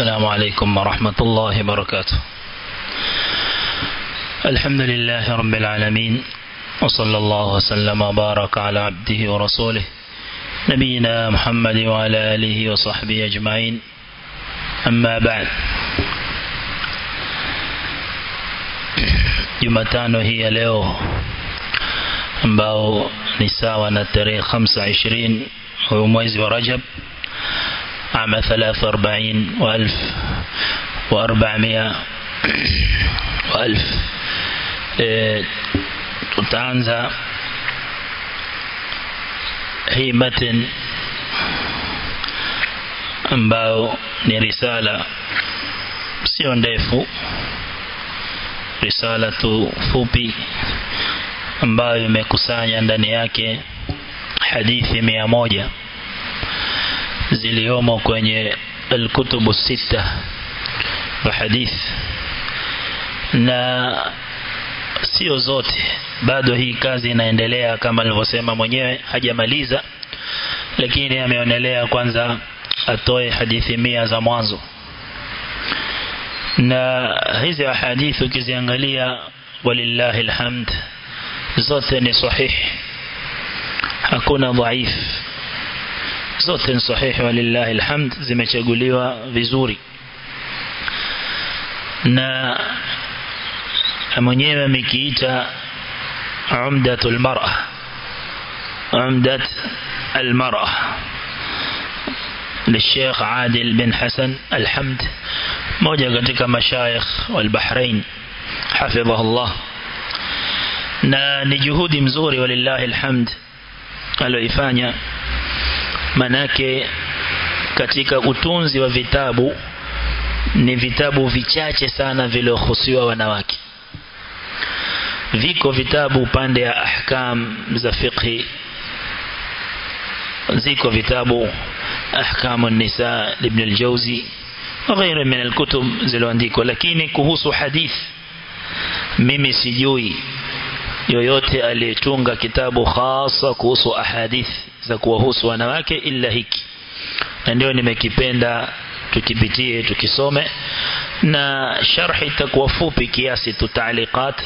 السلام عليكم ورحمة الله وبركاته. الحمد لله رب العالمين وصلى الله وسلم وبارك على عبده ورسوله نبينا محمد وعلى آله وصحبه أجمعين. أما بعد Jumatano hii ya leo ambao ni sawa na tarehe 25 huu mwezi wa Rajab عام 43 وألف وأربعمائة وألف tutaanza hii matin ambao ni risala sio ndefu risala tu fupi ambayo imekusanya ndani yake hadithi mia moja ziliomo kwenye alkutubu sita wa hadith. Na sio zote bado hii kazi inaendelea kama alivyosema mwenyewe hajamaliza lakini ameonelea kwanza atoe hadithi mia za mwanzo. Na hizi hadithi ukiziangalia walillahi alhamd zote ni sahihi hakuna dhaif zote ni sahihi walillahi alhamd zimechaguliwa vizuri na mwenyewe amekiita umdatul mar'a umdat almar'a للشيخ عادل بن حسن الحمد موجة katika مشايخ والبحرين حفظه الله na ni juhudi mzuri walillahi alhamd aloifanya manake katika utunzi wa vitabu ni vitabu vichache sana viliohusiwa wanawake viko vitabu upande ya ahkam za fiqhi ziko vitabu ahkamu nisa ibn al-Jawzi وغيره من الكتب zilizoandikwa lakini kuhusu hadith mimi sijui yoyote aliyetunga kitabu hasa kuhusu ahadith za kuwahusu wanawake ila hiki. Na ndio nimekipenda tukipitie tukisome. Na sharhi itakuwa fupi kiasi tu taaliqat.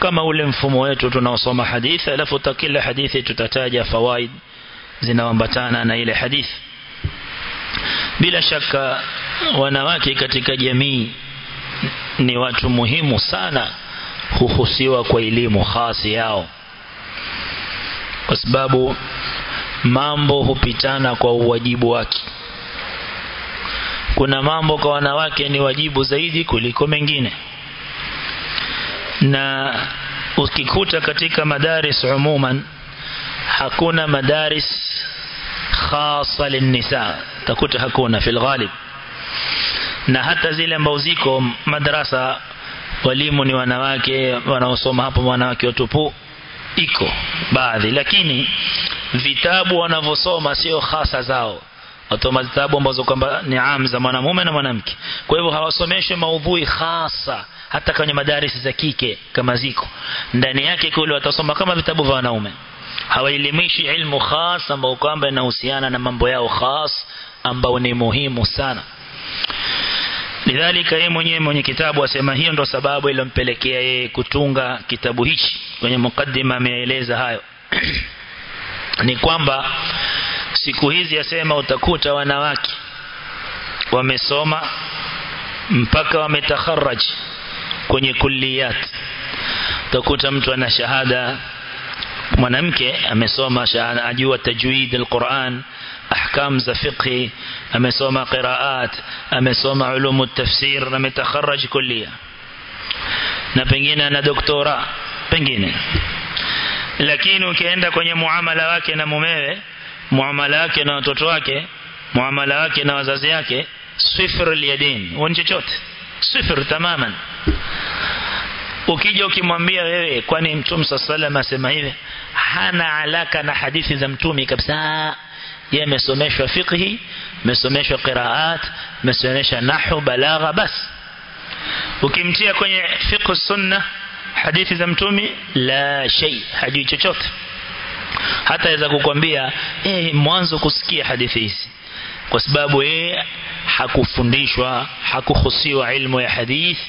Kama ule mfumo wetu tunaosoma hadithi alafu takila hadithi tutataja fawaid zinaoambatana na ile hadithi. Bila shaka wanawake katika jamii ni watu muhimu sana huhusiwa kwa elimu hasi yao. Kwa sababu mambo hupitana kwa uwajibu wake. Kuna mambo kwa wanawake ni wajibu zaidi kuliko mengine. Na ukikuta katika madaris umuman hakuna madaris khasa linnisa. Takuta hakuna fil ghalib. Na hata zile ambao ziko madrasa walimu ni wanawake wanaosoma hapo wanawake watupu iko baadhi lakini vitabu wanavyosoma sio hasa zao. Watoma vitabu ambazo kwamba ni am za mwanamume na mwanamke. Kwa hivyo hawasomeshwe maudhui hasa hata kwenye madarisi za kike kama ziko. Ndani yake kule watasoma kama vitabu vya wanaume. Hawaelimishi ilmu khas ambao kwamba inahusiana na mambo yao khas ambao ni muhimu sana. Lidhalika yeye mwenyewe mwenye kitabu asema hiyo ndo sababu iliyompelekea yeye kutunga kitabu hichi kwenye mukaddima ameeleza hayo ni kwamba siku hizi asema utakuta wanawake wamesoma mpaka wametakharaj kwenye kulliyat utakuta mtu ana shahada mwanamke amesoma shahada ajua tajwid alquran ahkam za fiqhi amesoma qiraat amesoma ulumu tafsir na ametakharaj kulliya na pengine ana doktora pengine. Lakini ukienda kwenye muamala wake na mumewe muamala wake na watoto wake muamala wake na wazazi wake sifr al-yadin wani chochote? Sifr tamaman. Ukija ukimwambia wewe kwani mtume sallallahu asema hivi? Hana alaka na hadithi za mtume kabisa. Yeye amesomeshwa fiqhi amesomeshwa qiraat amesomeshwa nahwu balagha basi ukimtia kwenye fiqh sunna hadithi za mtumi la shay hajui chochote. Hata aweza kukwambia eh mwanzo kusikia hadithi hizi. Kwa sababu yeye hakufundishwa hakuhusiwa ilmu ya hadithi.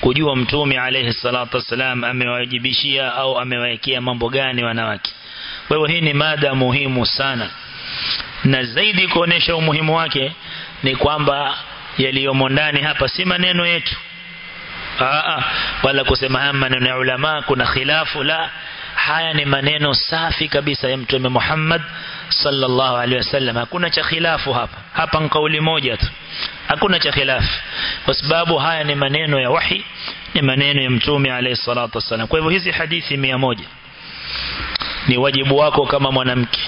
Kujua mtume alayhi salatu wasalam amewajibishia au amewawekea mambo gani wanawake. Kwa hivyo hii ni mada muhimu sana. Na zaidi kuonesha umuhimu wake ni kwamba yaliyomo ndani hapa si maneno yetu Aa, wala kusema haya maneno ya ulama kuna khilafu la. Haya ni maneno safi kabisa ya mtume Muhammad sallallahu alaihi wasallam. Hakuna cha khilafu hapa. Hapa ni kauli moja tu. Hakuna cha khilafu. Kwa sababu haya ni maneno ya wahi ni maneno ya mtume alayhi salatu wasallam kwa hivyo hizi hadithi mia moja. Ni wajibu wako kama mwanamke.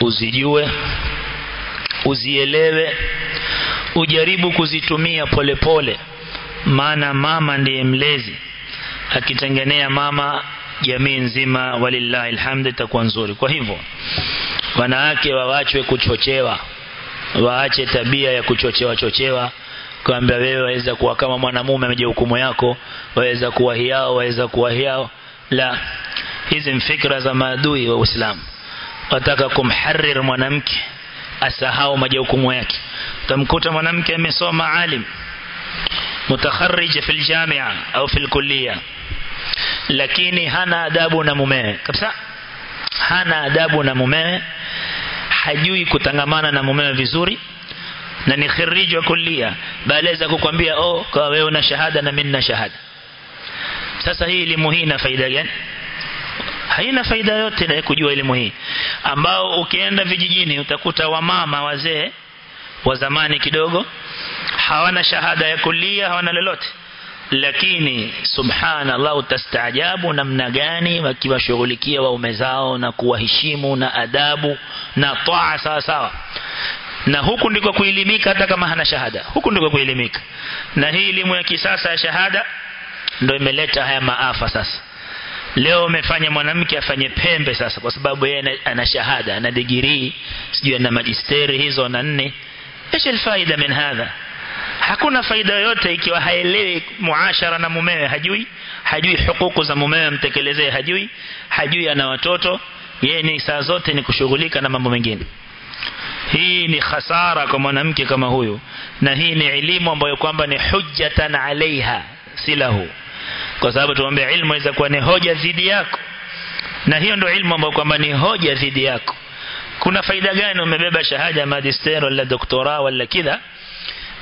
Uzijue uzielewe ujaribu kuzitumia polepole pole. Maana mama ndiye mlezi. Akitengenea mama jamii nzima walillahi alhamdu itakuwa nzuri. Kwa hivyo wanawake wawachwe kuchochewa. Waache tabia ya kuchochewa chochewa. Kwamba wewe waweza kuwa kama mwanamume ameje hukumu yako. Waweza kuwa hiao waweza kuwa hiao. La hizi mfikra za maadui wa Uislamu. Wataka kumharir mwanamke asahau majukumu yake. Utamkuta mwanamke amesoma alim mutakharrij fi aljamia au fi alkulliya lakini hana adabu na mumewe kabisa. Hana adabu na mumewe hajui kutangamana na mumewe vizuri. Na ni khiriji wa kullia baleza kukwambia oh kwa wewe una shahada na mimi na shahada. Sasa hii elimu hii ina faida gani? Haina faida yote na kujua elimu hii. Ambao ukienda vijijini utakuta wamama wazee wa zamani kidogo hawana shahada ya kulia hawana lolote. Lakini subhanallah utastaajabu namna gani wakiwashughulikia waume zao na kuwaheshimu na adabu na taa sawa sawa. Na huku ndiko kuelimika hata kama hana shahada. Huku ndiko kuelimika. Na hii elimu ya kisasa ya shahada ndio imeleta haya maafa sasa. Leo umefanya mwanamke afanye pembe sasa kwa sababu yeye ana shahada ana degree sijui ana magisteri hizo na nne ايش الفائده من هذا hakuna faida yoyote ikiwa haelewi muashara na mumewe hajui hajui hukuku za mumewe mtekelezee hajui hajui ana watoto yeye ni saa zote ni kushughulika na mambo mengine hii ni khasara kwa mwanamke kama huyu na hii ni elimu ambayo kwamba ni hujjatan alaiha silahu kwa sababu tuombe ilmu inaweza kuwa ni hoja dhidi yako na hiyo ndio ilmu ambayo kwamba ni hoja dhidi yako kuna faida gani umebeba shahada magister wala doktora wala kidha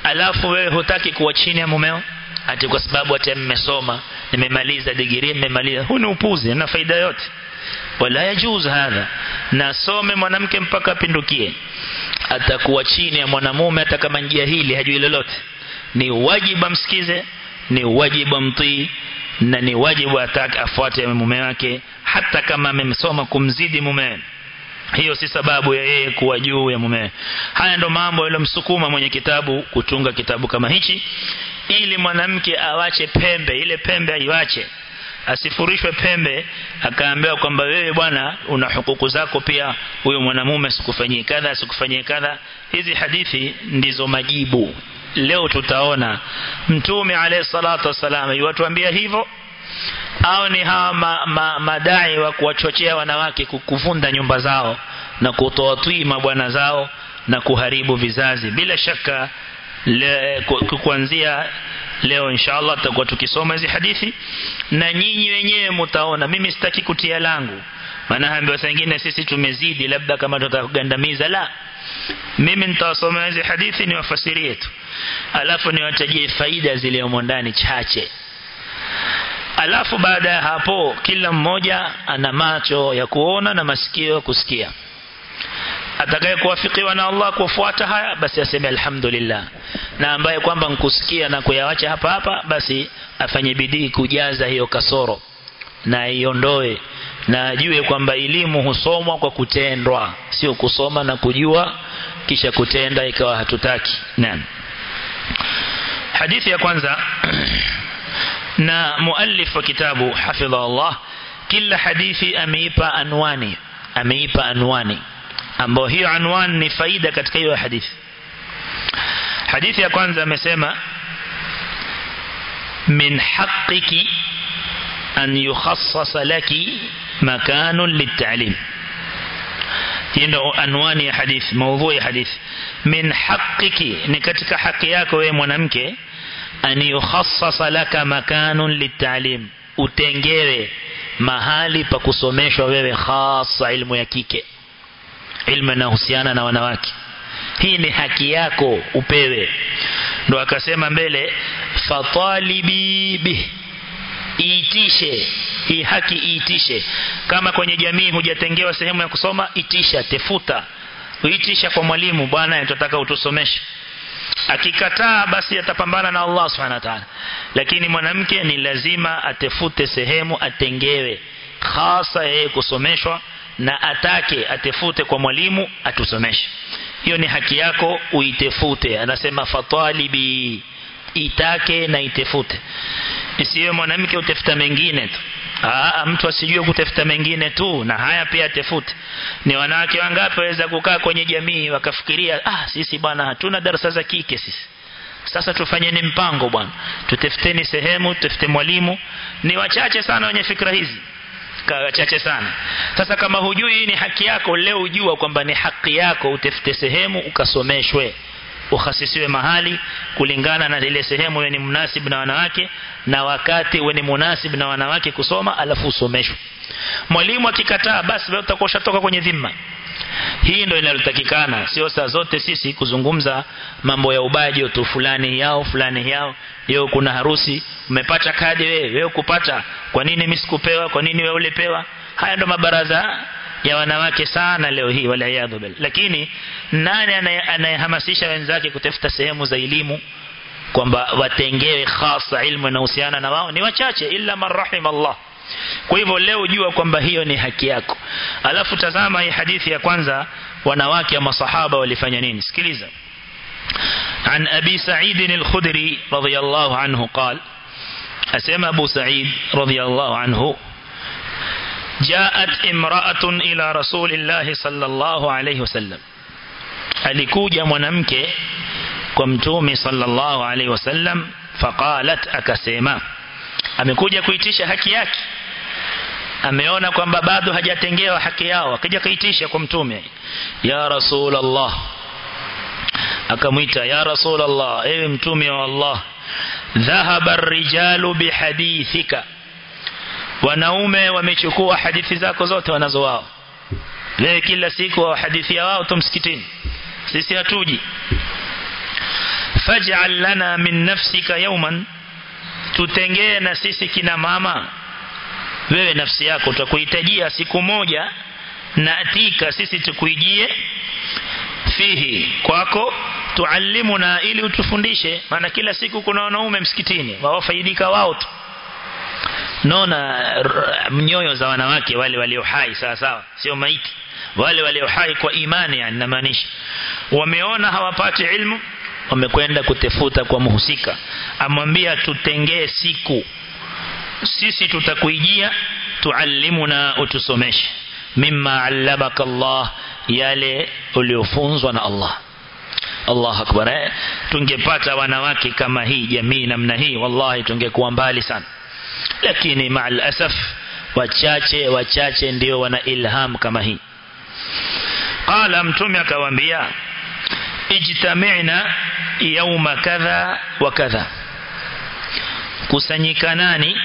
alafu wewe hutaki kuwa chini ya mumeo? Ati kwa sababu ati mmesoma nimemaliza degree nimemaliza. Huu ni upuzi na faida yote. Wala yajuz hadha. Nasome mwanamke mpaka apindukie. Atakuwa chini ya mwanamume hata kama njia hili hajui lolote. Ni wajibu amsikize ni wajibu amtii na ni wajibu atakafuate mume wake hata kama amemsoma kumzidi mume hiyo si sababu ya yeye kuwa juu ya mume. Haya ndo mambo yaliyomsukuma mwenye kitabu kutunga kitabu kama hichi ili mwanamke awache pembe ile pembe aiwache. Asifurishwe pembe akaambiwa kwamba wewe bwana una hukuku zako pia huyo mwanamume sikufanyie kadha sikufanyie kadha. Hizi hadithi ndizo majibu. Leo tutaona. Mtume alayhi salatu wasalam yuatuambia hivyo au ni hawa ma, ma, madai wa kuwachochea wanawake kuvunda nyumba zao na kutoa tui mabwana zao na kuharibu vizazi. Bila shaka le, ku, kuanzia leo inshallah tutakuwa tukisoma hizi hadithi na nyinyi wenyewe mtaona mimi sitaki kutia langu. Maana ambayo wengine sisi tumezidi labda kama tutakugandamiza la. Mimi nitawasomea hizi hadithi niwafasirie tu. Alafu niwatajie faida zilizomo ndani chache alafu baada ya hapo kila mmoja ana macho ya kuona na masikio ya kusikia. Atakaye kuwafikiwa na Allah kufuata haya basi aseme alhamdulillah. Na ambaye kwamba nkusikia na kuyawacha hapa hapa basi afanye bidii kujaza hiyo kasoro na iondoe. Na ajue kwamba elimu husomwa kwa kutendwa sio kusoma na kujua kisha kutenda ikawa hatutaki. Naam. Hadithi ya kwanza na muallif wa kitabu hafidha Allah kila hadithi ameipa anwani ameipa anwani ambayo hiyo anwani ni faida katika hiyo hadithi hadithi ya kwanza amesema min haqqiki an yukhassasa laki makanun littalim hii ndo anwani ya hadithi maudhui ya hadithi min haqqiki ni katika haki yako wewe mwanamke an yukhassasa laka makanun litalim utengewe mahali pa kusomeshwa wewe hasa ilmu ya kike. Ilmu inahusiana na wanawake. Hii ni haki yako upewe. Ndo akasema mbele fatalibi bih iitishe hii haki iitishe kama kwenye jamii hujatengewa sehemu ya kusoma itisha tefuta. Uitisha kwa mwalimu bwana tunataka utusomeshe akikataa basi atapambana na Allah subhanahu wa ta'ala. Lakini mwanamke ni lazima atefute sehemu atengewe. Hasa yeye kusomeshwa na atake atefute kwa mwalimu atusomeshe. Hiyo ni haki yako uitefute anasema fatalibi itake na itefute isiwe mwanamke utafuta mengine tu Aa, mtu asijue kutafuta mengine tu na haya pia atefute ni wanawake wangapi waweza kukaa kwenye jamii wakafikiria ah sisi bwana hatuna darasa za kike sisi. Sasa tufanyeni mpango bwana. Tutafuteni sehemu tutafute mwalimu. Ni wachache sana wenye fikra hizi. Wachache sana. Sasa kama hujui ni haki yako leo ujua kwamba ni haki yako utafute sehemu ukasomeshwe ukhasisiwe mahali kulingana na ile sehemu yenye mnasibu na wanawake na wakati wenye munasib na wanawake kusoma alafu usomeshwe. Mwalimu akikataa basi wewe utakosha toka kwenye dhima hii ndio inalotakikana. Sio saa zote sisi kuzungumza mambo ya ubaji tu fulani yao fulani yao. Leo kuna harusi umepata kadi wewe wewe kupata kwa nini mimi sikupewa? Kwa nini wewe ulipewa haya ndo mabaraza ya wanawake sana leo hii wala yadhu bil lakini nani anayehamasisha wenzake kutafuta sehemu za elimu kwamba watengewe hasa ilmu inahusiana na wao ni wachache illa man rahim Allah kwa hivyo leo jua kwamba hiyo ni haki yako alafu tazama hii hadithi ya kwanza wanawake wa masahaba walifanya nini sikiliza عن أبي سعيد الخدري رضي الله عنه قال أسمى أبو سعيد رضي الله عنه جاءت امرأة إلى رسول الله صلى الله عليه وسلم. الكوجة منمك كمتومي صلى الله عليه وسلم فقالت أكسيما. أمكوجة كويتيشة حكياك أميونا كم بابادو هجاتنجيه وحكياه كجة كويتيشة كمتومي. يا رسول الله. أكميت يا رسول الله. إيه متومي والله ذهب الرجال بحديثك. Wanaume wamechukua hadithi zako zote wanazo wao. Leo kila siku wa ya wao tu msikitini. Sisi hatuji. Faj'al lana min nafsika yawman. Tutengee na sisi kina mama. Wewe nafsi yako tutakuhitajia siku moja na atika sisi tukuijie fihi. Kwako tuallimuna ili utufundishe. Maana kila siku kuna wanaume msikitini. Wawafaidika wao tu naona nyoyo za wanawake wale walio hai sawa sawa. Sio maiti. Wale walio hai kwa imani yani namaanisha. Wameona hawapati ilmu wamekwenda kutefuta kwa muhusika amwambia tutengee siku. Sisi tutakuijia tuallimuna utusomeshe. Mimma allamaka Allah yale uliofunzwa na Allah. Allah akbar eh? tungepata wanawake kama hii jamii namna hii wallahi tungekuwa mbali sana lakini maal asaf wachache wachache ndio wana ilham kama hii. Qala mtume akawaambia ijtami'na yawma kadha wa kadha. Kusanyikanani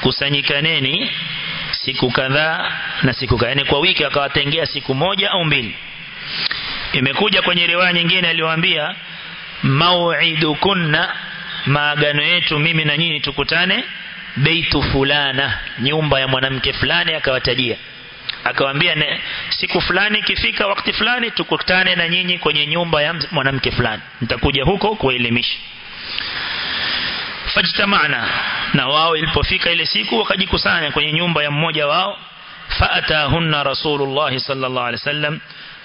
kusanyikaneni siku kadhaa na siku kadhaa yani kwa wiki akawatengea siku moja au mbili. Imekuja kwenye riwaya nyingine aliwaambia mau'idukunna maagano yetu mimi na nyinyi tukutane beitu fulana nyumba ya mwanamke fulani akawatajia akawaambia siku fulani ikifika wakati fulani tukutane na nyinyi kwenye nyumba ya mwanamke fulani nitakuja huko kuelimisha fajtamana na wao ilipofika ile siku wakajikusanya kwenye nyumba ya mmoja wao faatahunna rasulullah sallallahu alaihi wasallam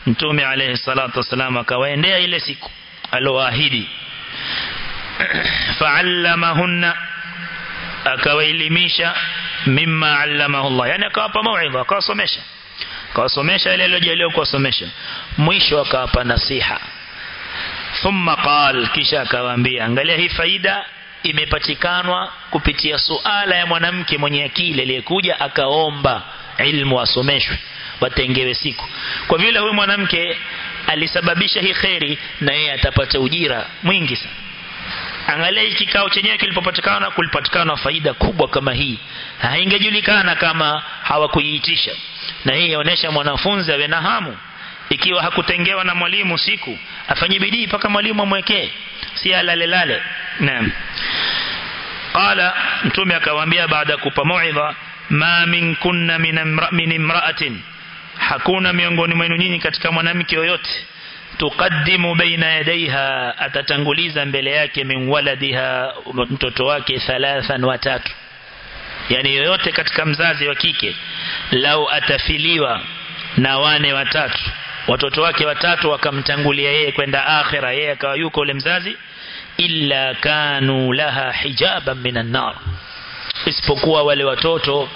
mtume alayhi salatu wasalam akawaendea ile siku aloahidi fa'allamahunna akawaelimisha mimma allamahu Allah. Yani akawapa mauidha akawasomesha. Akawasomesha ile aliyojaliwa kuwasomesha. Mwisho akawapa nasiha. Thumma qal kisha akawaambia angalia hii faida imepatikanwa kupitia suala ya mwanamke mwenye akili aliyekuja akaomba ilmu asomeshwe watengewe siku. Kwa vile huyu mwanamke alisababisha hii kheri na yeye atapata ujira mwingi sana angalia kikao chenyewe kilipopatikana kulipatikana faida kubwa kama hii. Haingejulikana kama hawakuiitisha. Na hii inaonyesha mwanafunzi awe na hamu. Ikiwa hakutengewa na mwalimu siku afanye bidii paka mwalimu amwekee. Si alale lale. Naam. Qala mtume akawaambia baada kupa mauidha ma minkunna min kunna min imra'atin. Hakuna miongoni mwenu nyinyi katika mwanamke yoyote tuqaddimu baina yadaiha atatanguliza mbele yake min waladiha mtoto wake thalathan watatu yani yoyote katika mzazi wa kike lau atafiliwa na wane watatu watoto wake watatu wakamtangulia yeye kwenda akhira yeye akawa yuko ule mzazi illa kanu laha hijaban minan nar. Isipokuwa wale watoto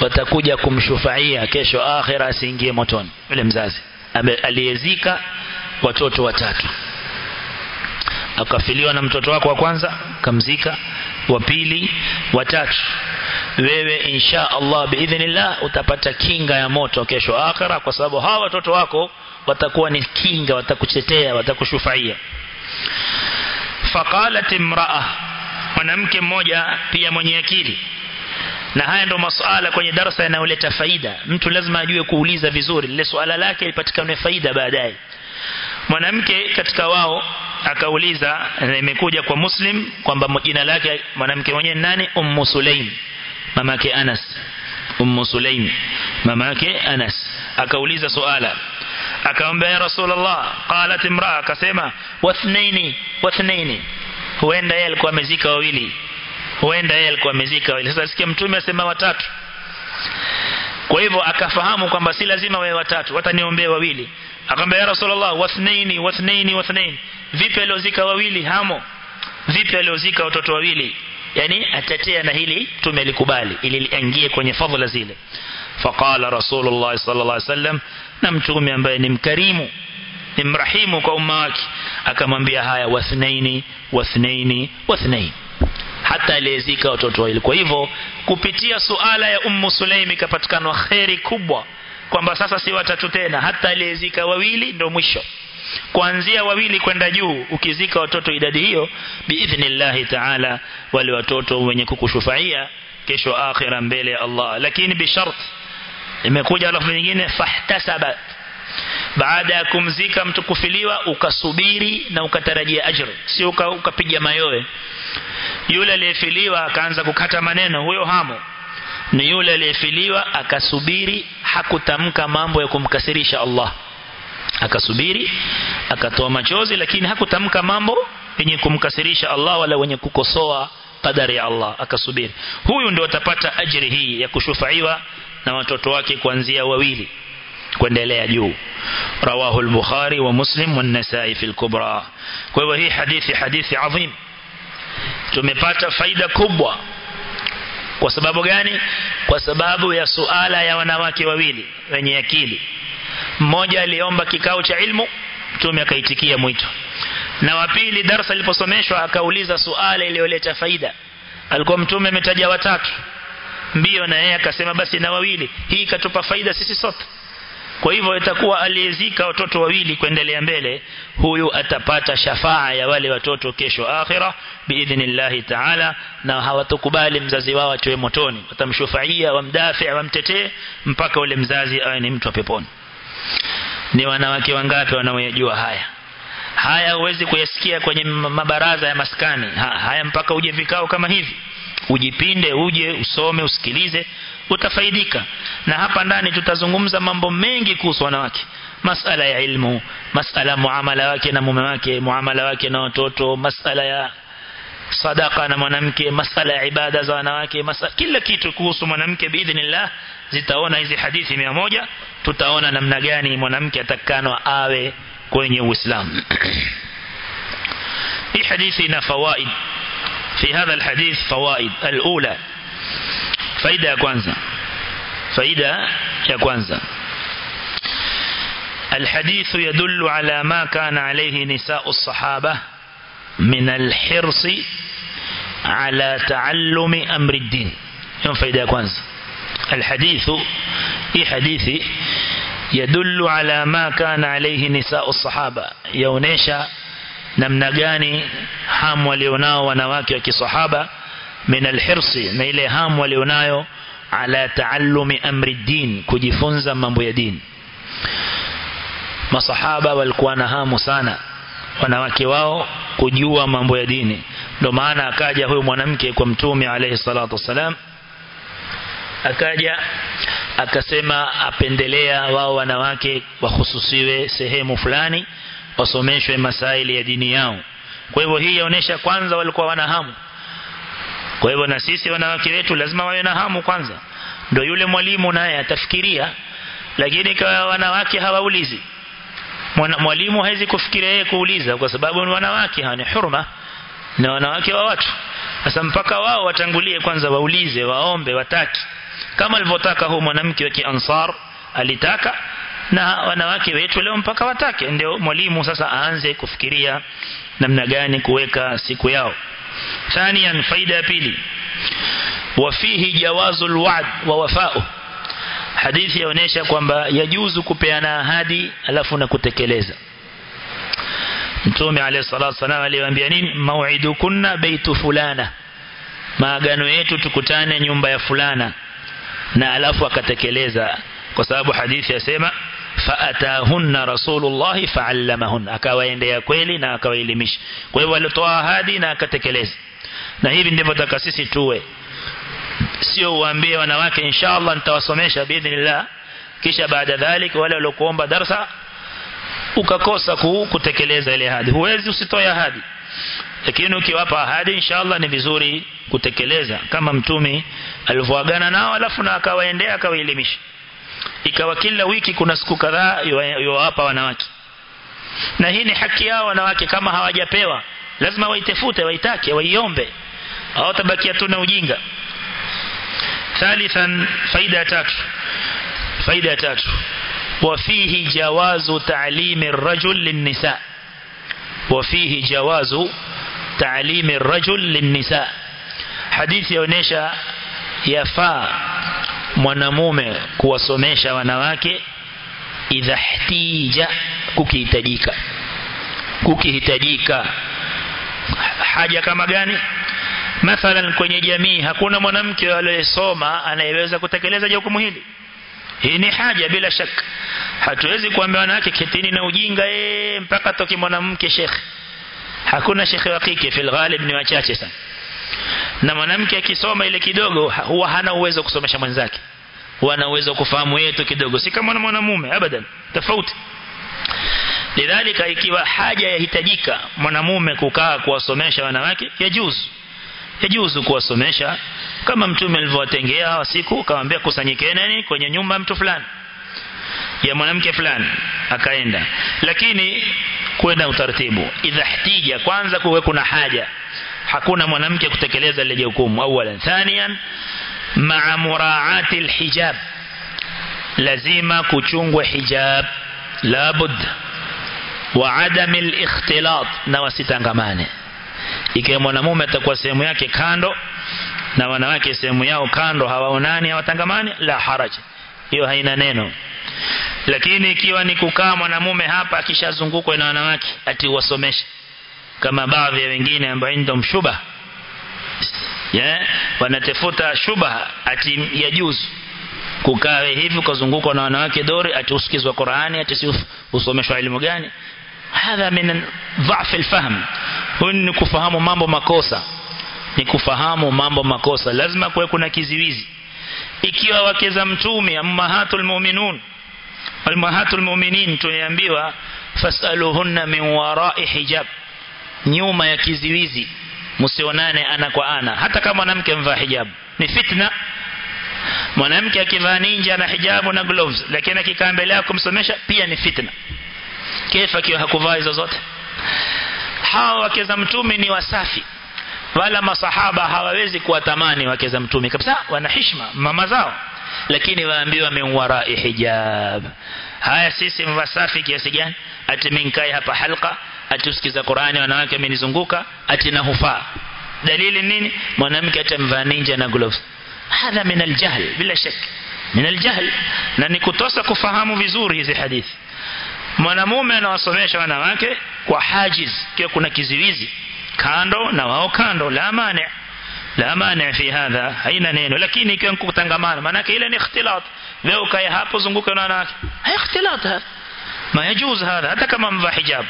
watakuja kumshufaia kesho akhira asiingie motoni ule mzazi. Aliyezika watoto watatu. Akafiliwa na mtoto wako wa kwanza kamzika wa pili wa tatu wewe insha Allah biidhnillah utapata kinga ya moto kesho akhira kwa sababu hawa watoto wako watakuwa ni kinga watakuchetea watakushufaia faqalat imra'a mwanamke mmoja pia mwenye akili. Na haya ndo masuala kwenye darasa yanayoleta faida. Mtu lazima ajue kuuliza vizuri lile swala lake lipatikane faida baadaye mwanamke katika wao akauliza imekuja kwa muslim kwamba jina lake mwanamke mwenyewe nani? Ummu sulaim. Mamake anas. Ummu sulaim. Mamake anas. Akauliza suala. Akamwambia ya rasulullah qalat imraa akasema wathnaini wathnaini huenda yeye alikuwa amezika wawili. Huenda yeye alikuwa amezika wawili. Sasa sikia mtume asema watatu. Kwa hivyo akafahamu kwamba si lazima wawe watatu wataniombee wawili akamwambia ya rasulullah wathnaini wathnaini wathnaini vipi aliozika wawili hamo vipi aliozika watoto wawili yani atetea na hili tume likubali ili liingie kwenye fadhila zile faqala rasulullah sallallahu alaihi wasallam na mtume ambaye ni mkarimu ni mrahimu kwa umma wake akamwambia haya wathnaini wathnaini wathnaini hata aliyezika watoto wawili kwa hivyo kupitia suala ya ummu sulaimi ikapatikana khairi kubwa kwamba sasa si watatu tena hata aliyezika wawili ndo mwisho. Kuanzia wawili kwenda juu ukizika watoto idadi hiyo biidhnillahi taala wale watoto wenye kukushufaia kesho akhira mbele ya Allah. Lakini bishart imekuja alafu nyingine fahtasabat. Baada ya kumzika mtu kufiliwa ukasubiri na ukatarajia ajira si ukapiga mayowe. Yule aliyefiliwa akaanza kukata maneno huyo hamo ni yule aliyefiliwa akasubiri hakutamka mambo ya kumkasirisha Allah. Akasubiri akatoa machozi lakini hakutamka mambo yenye kumkasirisha Allah wala wenye kukosoa qadari ya Allah. Akasubiri. Huyu ndio atapata ajiri hii ya kushufaiwa na watoto wake kuanzia wawili kuendelea juu. Rawahu al-bukhari wa muslim wa an-nasai fil al-kubra kwa hivyo hii hadithi hadithi adhim. Tumepata faida kubwa kwa sababu gani? Kwa sababu ya suala ya wanawake wawili wenye akili. Mmoja aliomba kikao cha ilmu mtume akaitikia mwito. Na wa pili darasa liliposomeshwa akauliza suala iliyoleta faida. Alikuwa mtume ametaja watatu. Mbio na yeye akasema basi na wawili hii ikatupa faida sisi sote kwa hivyo itakuwa aliyezika watoto wawili kuendelea mbele huyu atapata shafaa ya wale watoto kesho akhira biidhnillahi taala na hawatokubali mzazi wao atoe motoni. Watamshufaia wamdafi wamtetee mpaka ule mzazi awe ni mtu wa peponi. Ni wanawake wangapi wanaoyajua haya? Haya huwezi kuyasikia kwenye mabaraza ya maskani. Ha, haya mpaka uje vikao kama hivi. Ujipinde uje usome usikilize utafaidika na hapa ndani tutazungumza mambo mengi kuhusu wanawake masala ya ilmu masala muamala wake na mume wake muamala wake na watoto masala ya sadaka na mwanamke masala ya ibada za wanawake masala, kila kitu kuhusu mwanamke biidhnillah zitaona hizi hadithi mia moja tutaona namna gani mwanamke atakanwa awe kwenye uislamu hii hadithi ina fawaid في هذا الحديث فوائد الأولى faida ya kwanza. Faida ya kwanza. الحديث يدل على ما كان عليه نساء الصحابة من الحرص على تعلم أمر الدين يوم فايدة كوانز الحديث إي حديث يدل على ما كان عليه نساء الصحابة يونيشا namna gani hamu walionao wanawake wa min alhirsi na ile hamu walionayo ala taallumi amri din kujifunza mambo ya dini. Masahaba walikuwa na hamu sana wanawake wao kujua mambo ya dini. Ndio maana akaja huyo mwanamke kwa mtume alayhi salatu wasalam akaja akasema apendelea wao wanawake wahususiwe sehemu fulani wasomeshwe masaili ya dini yao. Kwa hivyo hii yaonesha kwanza walikuwa wana hamu kwa hivyo na sisi wanawake wetu lazima wawe na hamu kwanza. Ndio yule mwalimu naye atafikiria lakini kwa wanawake hawaulizi. Mwalimu hawezi kufikiria yeye kuuliza kwa sababu ni wanawake hawa ni hurma na wanawake wa watu. Sasa mpaka wao watangulie kwanza waulize waombe wataki. Kama alivyotaka huyu mwanamke wa kiansar alitaka na wanawake wetu leo mpaka watake. Ndio mwalimu sasa aanze kufikiria namna gani kuweka siku yao ثانيا faida ya pili wafihi jawazu alwa'd wa wafa'u hadithi yaonesha kwamba yajuzu kupeana ahadi alafu na kutekeleza Mtume عليه الصلاه والسلام aliwaambia nini mau'idukunna baitu fulana maagano yetu tukutane nyumba ya fulana na alafu akatekeleza kwa sababu hadithi yasema faatahunna rasulullah fa'allamahunna akawaendea kweli na akawaelimisha kwa hivyo alitoa ahadi na akatekeleza na hivi ndivyo taka sisi tuwe sio uambie wanawake inshallah nitawasomesha biidhnillah kisha baada dhalik wale waliokuomba darasa ukakosa kutekeleza ile ahadi huwezi usitoe ahadi lakini ukiwapa ahadi inshallah ni vizuri kutekeleza kama mtume alivyoagana nao alafu na akawaendea akawaelimisha ikawa kila wiki kuna siku kadhaa yuwapa wanawake na hii ni haki yao wanawake kama hawajapewa lazima waitefute waitake waiombe hawatabakia tu na ujinga ثالثا فائده tatu faida tatu وفيه جواز تعليم الرجل للنساء وفيه جواز تعليم الرجل للنساء حديث yaonesha yafaa mwanamume kuwasomesha wanawake idha htija kukihitajika. Kukihitajika. Haja kama gani? Mathalan kwenye jamii hakuna mwanamke aliyesoma anayeweza kutekeleza jukumu hili. Hii ni haja bila shaka hatuwezi kuambia wanawake ketini na ujinga ee, mpaka toki mwanamke shekhe. Hakuna shekhe wa kike fil ghalib ni wachache sana na mwanamke akisoma ile kidogo huwa hana uwezo kusomesha mwenzake. Wana ana uwezo kufahamu yetu kidogo. Si kama mwanamume abadan. Tofauti. Lidhalika ikiwa haja yahitajika mwanamume kukaa kuwasomesha wanawake yajuzu. Yajuzu kuwasomesha. Kama mtume alivyowatengea hawa siku akamwambia kusanyikeni kwenye nyumba mtu fulani. Ya mwanamke fulani akaenda. Lakini kwenda utaratibu. Idha ihtija kwanza kuwe kuna haja hakuna mwanamke kutekeleza lile jukumu. Awalan thanian ma'a muraati alhijab. Lazima kuchungwa hijab. Labud wa adam alikhtilat. Na wasitangamane. Ikiwa mwanamume atakuwa sehemu yake kando na wanawake sehemu yao kando hawaonani hawatangamani la haraj hiyo haina neno. Lakini ikiwa ni kukaa mwanamume hapa akishazungukwa na wanawake ati wasomeshe kama baadhi ya wengine ambao ndio mshuba yeah? wanatafuta shubha ati yajuzu kukaa hivi kuzungukwa na wanawake dori ati usikizwa Qur'ani ati si usomeshwa elimu gani? Hadha min dha'f alfahm. Ni kufahamu mambo makosa. Ni kufahamu mambo makosa. Lazima kuwe kuna kiziwizi. Ikiwa wake za mtume ummahatul mu'minun ummahatul mu'minin tuliambiwa fasaluhunna min wara'i hijab nyuma ya kiziwizi msionane ana kwa ana. Hata kama mwanamke mvaa hijabu ni fitna. Mwanamke akivaa ninja na hijabu na gloves lakini akikaa mbele yako kumsomesha pia ni fitna. Kefa akiwa hakuvaa hizo zote hawa wake za mtume ni wasafi wala masahaba hawawezi kuwatamani wake za mtume kabisa. Wana heshima mama zao lakini waambiwa min warai hijab. Haya sisi mwasafi kiasi gani? Ati minkai hapa halqa atusikiza Qur'ani wanawake amenizunguka ati na dalili nini? Mwanamke atamvaa ninja na gloves. Hadha min aljahl bila shaka min aljahl. Na ni kutosa kufahamu vizuri hizi hadithi. Mwanamume anawasomesha wanawake kwa hajiz kia kuna kiziwizi. Kando na wao kando la mani la mani fi hadha haina neno. Lakini ikiwa mkutangamana maana ile ni ikhtilat. Wewe ukae hapo zunguka na wanawake. Ikhtilat ma yajuz hadha hata kama mvaa hijab.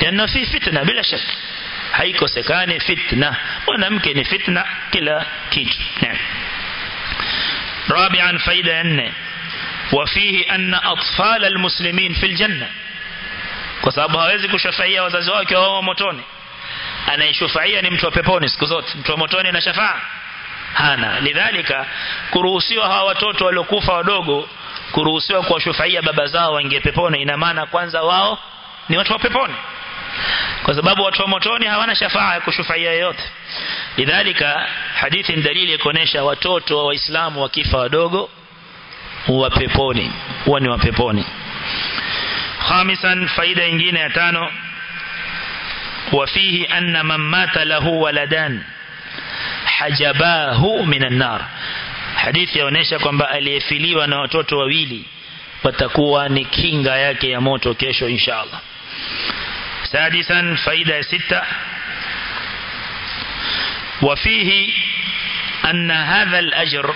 لأنه في فتنة bila shak haikosekani fitna mwanamke ni fitna kila kitu naam رابعا فائدة أن وفيه أن أطفال المسلمين في الجنة kwa sababu hawezi kushafaia wazazi wake wao motoni anayeshufaia ni mtu wa peponi siku zote mtu wa motoni na shafaa hana lidhalika kuruhusiwa hawa watoto waliokufa wadogo kuruhusiwa kuwashufaia baba zao waingie peponi ina maana kwanza wao ni watu wa peponi kwa sababu watu wa motoni hawana shafaa ya kushufaia yote lidhalika hadithi ni dalili kuonesha watoto wa waislamu wakifa wadogo wa peponi huwa ni wa peponi khamisan faida nyingine ya tano وفيه أن من مات له ولدان حجباه من النار hadithi yaonesha kwamba aliyefiliwa na watoto wawili watakuwa ni kinga yake ya moto kesho inshallah سادسا فائدة ستة وفيه أن هذا الأجر ل أ ج ر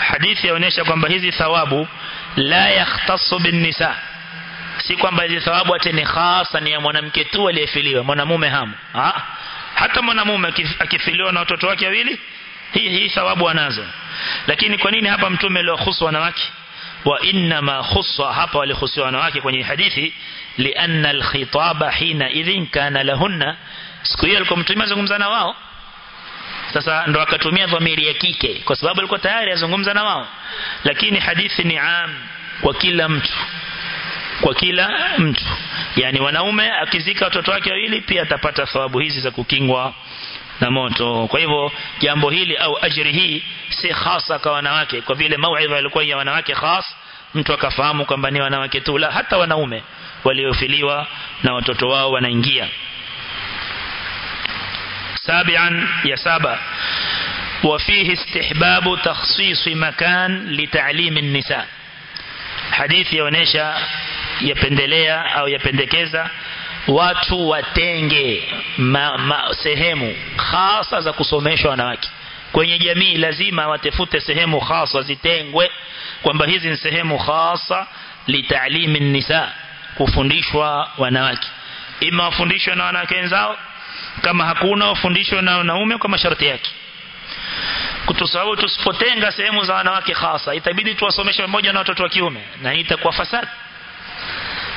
حديث يونيش ق م ثواب لا يختص بالنساء. سيكون ب ه ثواب واتني خاصا يا منام كتو ل ي ف ل ي حتى منام م ك ف ل ي ويلي هي هي ثواب ونازل لكن كونيني هابا بامتو لو خصوصا ن وإنما ك و إ ن م ا حديثي lianna alkhitaba hina idhin kana lahunna. Siku hiyo alikuwa mtume azungumza na wao. Sasa ndo akatumia dhamiri ya kike kwa sababu alikuwa tayari azungumza na wao. Lakini hadithi ni am kwa kila mtu. Kila mtu. Yani wanaume akizika watoto wake wawili pia atapata thawabu hizi za kukingwa na moto. Kwa hivyo jambo hili au ajri hii si hasa kwa wanawake. Kwa vile mauidha ilikuwa ya wanawake khas mtu akafahamu kwamba ni wanawake tu la hata wanaume waliofiliwa na watoto wao wanaingia سابعا يا سابع وفيه استحباب تخصيص مكان لتعليم النساء حديث يونيشا yapendelea au yapendekeza watu watenge ma, ma, sehemu hasa za kusomeshwa wanawake kwenye jamii lazima watafute sehemu hasa zitengwe kwamba hizi ni sehemu hasa litalimi nisa kufundishwa wanawake. Ima wafundishwe na wanawake wenzao kama hakuna wafundishwe na wanaume kwa masharti yake. Kutusahau tusipotenga sehemu za wanawake hasa itabidi tuwasomeshe pamoja na watoto wa kiume na hii itakuwa fasad.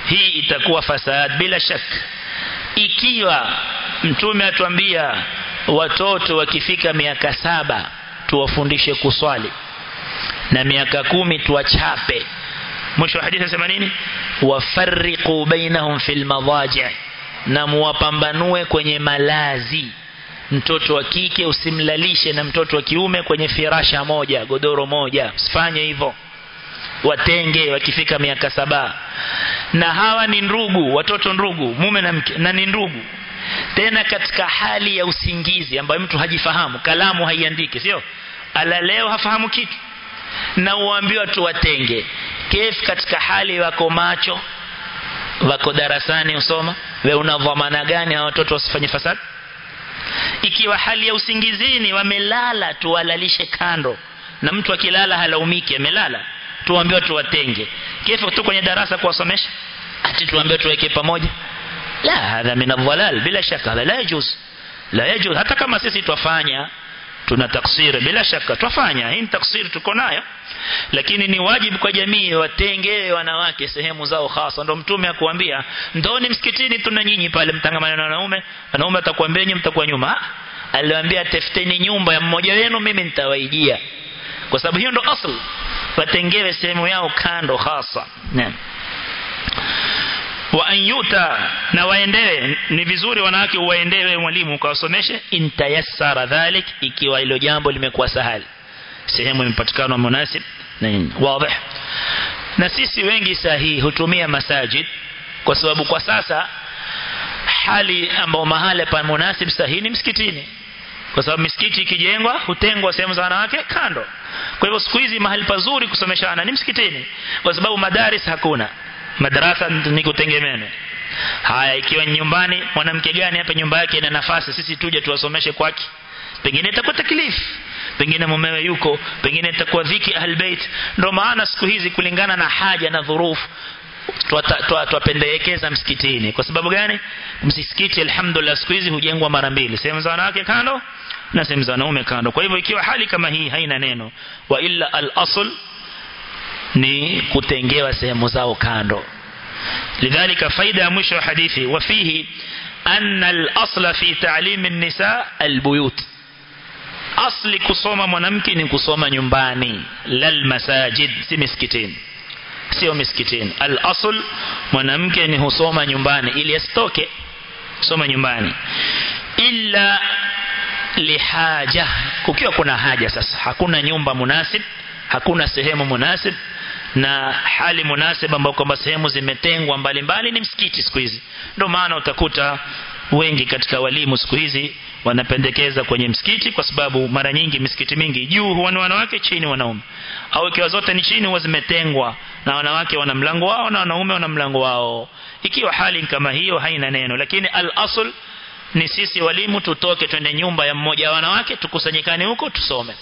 Hii itakuwa fasad bila shak. Ikiwa mtume atuambia watoto wakifika miaka saba tuwafundishe kuswali na miaka kumi tuwachape mwisho wa hadithi anasema nini? Wafarriqu bainahum fil madaji' na muwapambanue kwenye malazi. Mtoto wa kike usimlalishe na mtoto wa kiume kwenye firasha moja godoro moja. Usifanye hivyo. Watenge wakifika miaka saba. Na hawa ni ndugu watoto ndugu mume na mke na ni ndugu. Tena katika hali ya usingizi ambayo mtu hajifahamu kalamu haiandiki sio? Ala leo hafahamu kitu. Na uambiwa tu watenge kef katika hali wako macho wako darasani usoma we una dhamana gani hao watoto wasifanye fasadi? Ikiwa hali ya usingizini wamelala tuwalalishe kando. Na mtu akilala halaumiki amelala. Tuambiwa tuwatenge kifo tu kwenye darasa kuwasomesha? Ati tuambiwa tuweke pamoja? La hadha min adhalal bila shaka. La yajuz. La yajuz. Hata kama sisi twafanya tuna taksiri bila shaka twafanya. Hii taksiri tuko nayo. Lakini ni wajibu kwa jamii watenge wanawake sehemu zao hasa. Ndio mtume akuambia ndoni msikitini tuna nyinyi pale mtangamano na wanaume. Wanaume atakwambia nyinyi mtakuwa nyuma. Aliwaambia tafuteni nyumba ya mmoja wenu mimi nitawaijia. Kwa sababu hiyo ndo asl. Watengewe sehemu yao kando hasa. Naam wa anyuta na waendewe. Ni vizuri wanawake waendewe mwalimu ukawasomeshe. Intayassara dhalik ikiwa ilo jambo limekuwa sahali. Sehemu imepatikana munasib na nini wazi. Na sisi wengi sahihi hutumia masajid kwa sababu kwa sasa hali ambao mahali pa munasib sahihi ni msikitini. Kwa sababu misikiti ikijengwa hutengwa sehemu za wanawake kando. Kwa hivyo siku hizi mahali pazuri kusomeshana ni msikitini. Kwa sababu madaris hakuna madarasa ni kutengemene haya ikiwa nyumbani mwanamke gani hapa nyumba yake ina nafasi? Sisi tuje tuwasomeshe kwake. Pengine itakuwa taklif pengine mumewe yuko pengine itakuwa dhiki ahlbeit ndio maana siku hizi kulingana na haja na dhurufu twapendekeza msikitini. Kwa sababu gani? Msikiti alhamdulillah siku hizi hujengwa mara mbili. Sehemu za wanawake kando na sehemu za wanaume kando. Kwa hivyo ikiwa hali kama hii haina neno wa illa al-asl ni kutengewa sehemu zao kando. Lidhalika faida ya mwisho wa hadithi wafihi anna al-asla fi ta'lim an-nisa al-buyut. Asli kusoma mwanamke ni kusoma nyumbani lal masajid si miskitini sio miskitini al-asl mwanamke ni husoma nyumbani ili asitoke soma nyumbani. Illa lihaja kukiwa kuna haja sasa hakuna nyumba munasib hakuna sehemu munasib na hali munasiba ambayo kwamba sehemu zimetengwa mbalimbali ni msikiti siku hizi. Ndio maana utakuta wengi katika walimu siku hizi wanapendekeza kwenye msikiti kwa sababu mara nyingi misikiti mingi juu huwa ni wanawake chini wanaume. Au ikiwa zote ni chini huwa zimetengwa na wanawake wana mlango wao na wanaume wana mlango wao. Ikiwa hali kama hiyo haina neno. Lakini al-asl ni sisi walimu tutoke twende nyumba ya mmoja wa wanawake tukusanyikane huko tusome.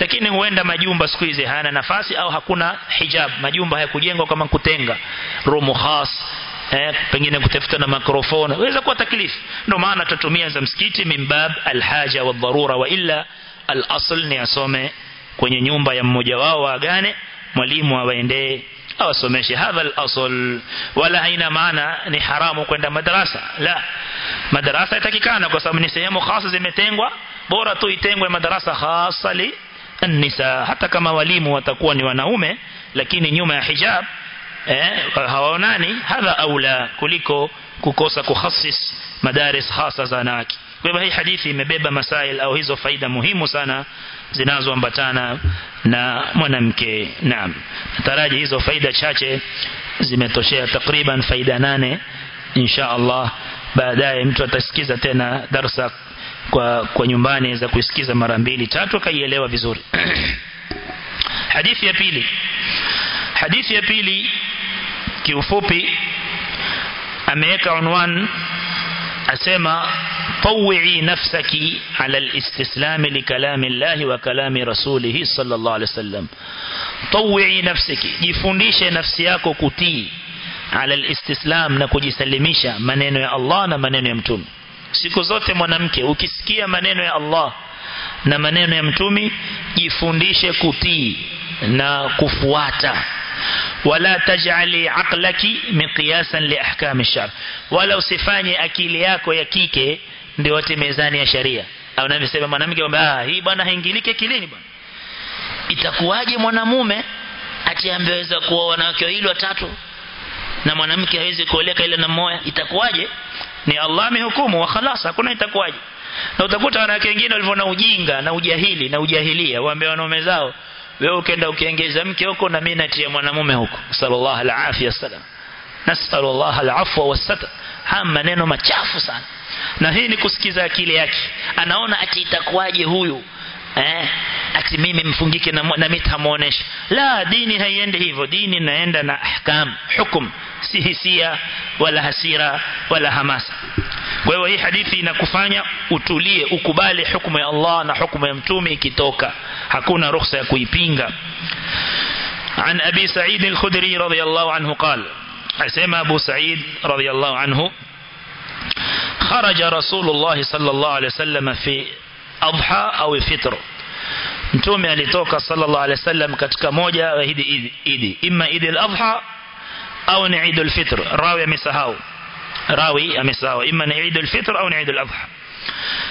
Lakini huenda majumba siku hizi hayana nafasi au hakuna hijab. Majumba hayakujengwa kama kutenga. Rumu khas eh, pengine kutafuta na mikrofoni weza kuwa taklifu. Ndio maana tutumia za msikiti mimbab alhaja wa dharura wa illa al-asl ni asome kwenye nyumba ya mmoja wao waagane. Mwalimu awaendee awasomeshe hadha al-asl wala haina maana ni haramu kwenda madrasa la madrasa yatakikana kwa sababu ni sehemu khasa zimetengwa bora tu itengwe madrasa khasa li nisa hata kama walimu watakuwa ni wanaume lakini nyuma ya hijab eh hawaonani hadha aula kuliko kukosa kukhassis madaris khasa za wanawake kwa hivyo hii hadithi imebeba masail au hizo faida muhimu sana zinazoambatana na mwanamke. Naam. Nataraji hizo faida chache zimetoshea takriban faida nane insha Allah baadaye mtu atasikiza tena darsa kwa kwa nyumbani za kusikiza mara mbili. Tatu akaielewa vizuri. Hadithi ya pili. Hadithi ya pili kiufupi ameweka unwan asema طوعي نفسك على الاستسلام لكلام الله وكلام رسوله صلى الله عليه وسلم طوعي نفسك jifundishe nafsi yako kutii ala alistislam na kujisalimisha maneno ya Allah na maneno ya mtume siku zote mwanamke ukisikia maneno ya Allah na maneno ya mtume jifundishe kutii na kufuata wala taj'ali aqlaki miqyasan li ahkam ash-shar. Wala usifanye akili yako ya kike ndio wote mezani ya sharia. Au navisema mwanamke kwamba ah hii bwana haingilike kilini bwana. Itakuwaje mwanamume atiambiweza kuwa wanawake wawili watatu na mwanamke hawezi kuoleka ile na moya itakuwaje? Ni Allah amehukumu wa khalas hakuna itakuwaje. Na utakuta wanawake wengine walivyo na ujinga na ujahili na ujahilia waambie wanaume zao wewe ukenda ukiongeza mke huko na mimi natia mwanamume huko. Sallallahu alaihi wasallam nasallallahu alafwa wasata haya maneno machafu sana. Na hii ni kusikiza akili yake. Anaona ati itakuwaje huyu eh ati mimi mfungike na, na mimi tamuonesha la dini haiendi hivyo dini inaenda na ahkam hukum si hisia wala hasira wala hamasa kwa hiyo hii hadithi inakufanya utulie ukubali hukumu ya Allah na hukumu ya mtume ikitoka hakuna ruhusa ya kuipinga عن أبي سعيد الخدري رضي الله عنه قال أسمى أبو سعيد رضي الله عنه خرج رسول الله صلى الله عليه وسلم في أضحى أو الفطر نتوم يعني توكا صلى الله عليه وسلم كتك موجة وهيدي إيدي إما إيدي الأضحى أو نعيد الفطر راوي أميسهاو راوي أميسهاو إما نعيد الفطر أو نعيد الأضحى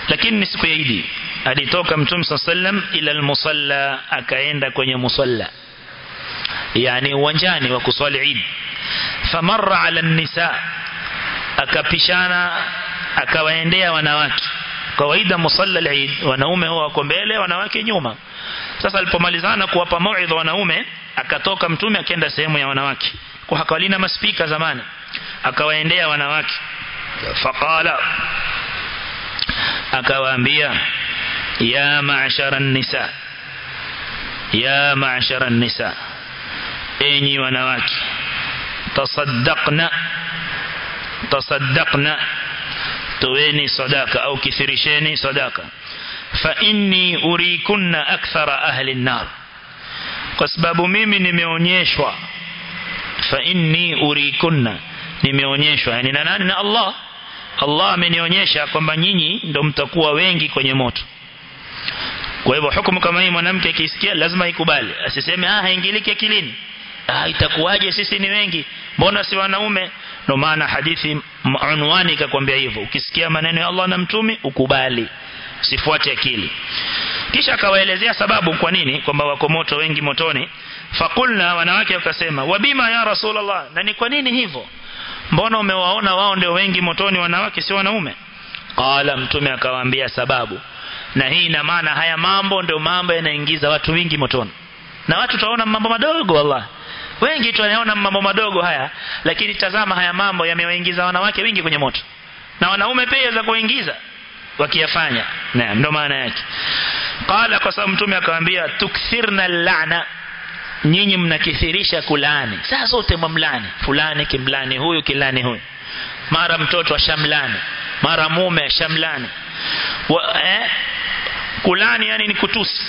لكن نسكو يدي هذه توكا نتوم صلى الله عليه وسلم إلى المصلى أكايندا كوني مصلى يعني وانجاني وكسول عيد فمر على النساء أكابشانا أكاويندية ونواكي kawaida musalla al-Eid wanaume huwa wako mbele wanawake nyuma sasa alipomalizana kuwapa mauidha wanaume akatoka mtume akaenda sehemu ya wanawake kwa hakawalina maspika zamani akawaendea wanawake faqala akawaambia ya ma'shara nisa ya ma'shara nisa enyi wanawake tasaddaqna tasaddaqna toweni sadaka au kithirisheni sadaka. Fa inni urikunna akthara ahli an-nar. Kwa sababu mimi nimeonyeshwa. Fa inni urikunna nimeonyeshwa. Yani na nani? Na Allah. Allah amenionyesha kwamba nyinyi ndo mtakuwa wengi kwenye moto. Kwa hivyo hukumu kama hii mwanamke akisikia lazima ikubali. Asiseme ah haingiliki akilini. Ah itakuwaje? Sisi ni wengi. Mbona si wanaume? Ndio maana hadithi unwani ikakwambia hivyo. Ukisikia maneno ya Allah na mtume ukubali. Usifuate akili. Kisha akawaelezea sababu kwa nini kwamba wako moto wengi motoni. Fakulna wanawake wakasema wabima ya rasulullah? Na ni kwa nini hivyo? Mbona umewaona wao ndio wengi motoni wanawake si wanaume? Qala mtume akawaambia sababu. Na hii ina maana haya mambo ndio mambo yanaingiza watu wengi motoni. Na watu taona mambo madogo wallahi wengi tunaona mambo madogo haya lakini tazama haya mambo yamewaingiza wanawake wengi kwenye moto. Na wanaume pia za kuingiza wakiyafanya. Naam ndio maana yake. Qala kwa sababu mtume akamwambia tukthirna la'na nyinyi mnakithirisha kulaani. Saa zote mwamlani fulani kimlani huyu kilani huyu. Mara mtoto ashamlani mara mume ashamlani eh, kulani yani ni kutusi.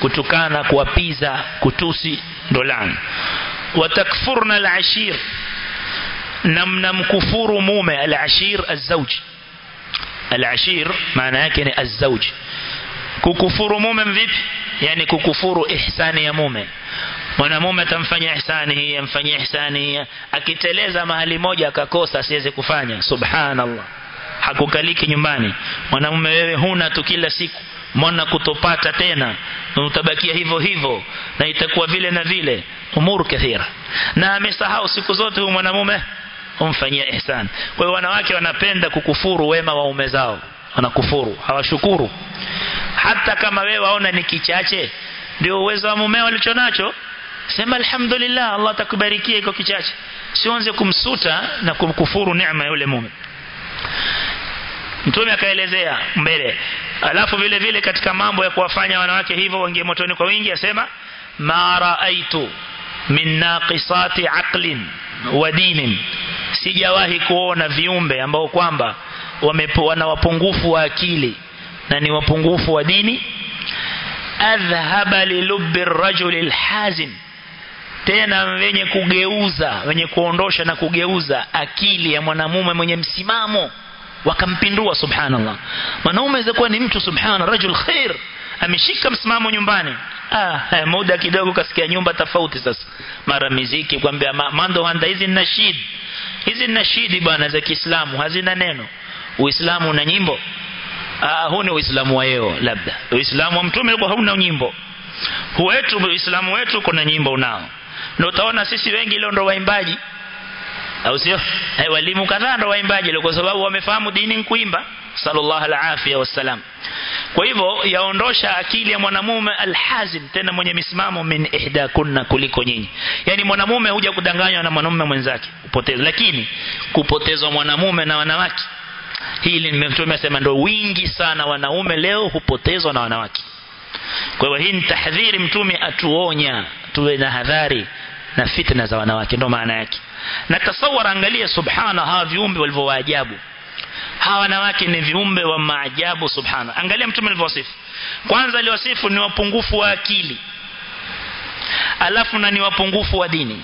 Kutukana kuwapiza kutusi ndo lani وتكفرن العشير. نم نم كفور مومي. العشير الزوج. العشير معناها كني يعني الزوج. ككفور مومي فيب يعني ككفور إحسان يا مومة وأنا مومي تنفني إحسان هي تنفني إحسان هي. أكتلزا مهلي موجا ككوسا سيزي كفاني سبحان الله. حكوكاليكي نماني وأنا مومة هنا تكيلا سيكو. Mwana kutopata tena. Utabakia hivyo hivyo. Na itakuwa vile na vile. Umuru kathira. Na amesahau siku zote huyu mwanamume umfanyia ihsan. Kwa hiyo wanawake wanapenda kukufuru wema wa ume zao. Wanakufuru. Hawashukuru. Hata kama wewe waona ni kichache ndio uwezo wa mumeo alichonacho sema alhamdulillah Allah atakubarikia iko kichache. Sianze kumsuta na kumkufuru neema yule mume. Mtume akaelezea mbele alafu vile vile katika mambo ya kuwafanya wanawake hivyo waingie motoni kwa wingi asema ma raaitu min naqisati aqlin wa dinin. Sijawahi kuona viumbe ambao kwamba wana wapungufu wa akili na ni wapungufu wa dini. Adhhaba lilubbi rajuli lhazin. Tena wenye kugeuza wenye kuondosha na kugeuza akili ya mwanamume mwenye msimamo wakampindua subhanallah. Mwanaume kuwa ni mtu subhana rajul khair. Ameshika msimamo nyumbani. Ah muda kidogo kasikia nyumba tofauti sasa. Mara miziki kwambia mando handa hizi nashid. Hizi nashidi bwana za Kiislamu hazina neno. Uislamu una nyimbo? Ah huu ni Uislamu wa yeo labda. Uislamu wa mtume ulikuwa hauna nyimbo. Huwetu Uislamu wetu kuna nyimbo unao. Na utaona sisi wengi leo ndo waimbaji au sio? Eh, walimu kadhaa ndo waimbaji kwa sababu wamefahamu dini kuimba sallallahu alafia wasalam kwa hivyo yaondosha akili ya mwanamume alhazim tena mwenye misimamo min ihda kunna kuliko nyinyi. Yani mwanamume huja kudanganywa na mwanamume mwenzake upoteza lakini kupotezwa mwanamume na wanawake hili nimemtumia asema ndo wingi sana. Wanaume leo hupotezwa na wanawake. Kwa hivyo hii ni tahdhiri mtume atuonya tuwe na hadhari na fitna za wanawake ndo maana yake na tasawara angalia subhana hawa viumbe walivyowaajabu. Hawa wanawake ni viumbe wa maajabu subhana. Angalia mtume alivyowasifu. Kwanza aliwasifu ni wapungufu wa akili. Alafu na ni wapungufu wa dini.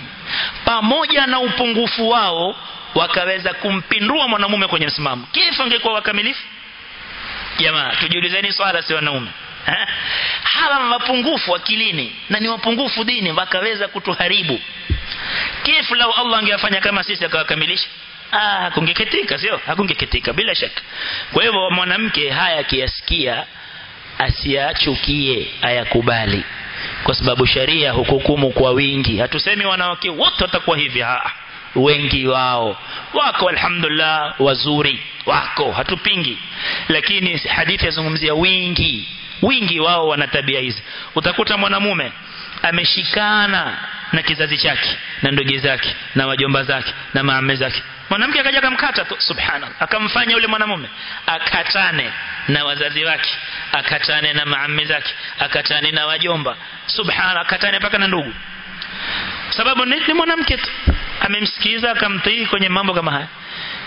Pamoja na upungufu wao wakaweza kumpindua mwanamume kwenye msimamo. Kifa angekuwa wakamilifu? Jamaa tujiulizeni swala si wanaume. Ha? hawa wapungufu akilini na ni wapungufu dini wakaweza kutuharibu kifu lau Allah angefanya kama sisi akawakamilisha. Ah kungeketika sio? Hakungeketika bila shaka. Kwa hivyo mwanamke haya akiyasikia asiachukie ayakubali. Kwa sababu sharia hukukumu kwa wingi. Hatusemi wanawake wote watakuwa hivi. Haa wengi wao. Wako alhamdulillah wazuri. Wako hatupingi. Lakini hadithi yazungumzia wingi. Wingi wao wana tabia hizi. Utakuta mwanamume ameshikana na kizazi chake na ndugu zake na wajomba zake na maame zake. Mwanamke akaja akamkata tu subhanallah akamfanya yule mwanamume akatane na wazazi wake akatane na maame zake akatane na wajomba subhana akatane paka na ndugu. Sababu ni, ni mwanamke tu. Amemsikiza akamtii kwenye mambo kama haya.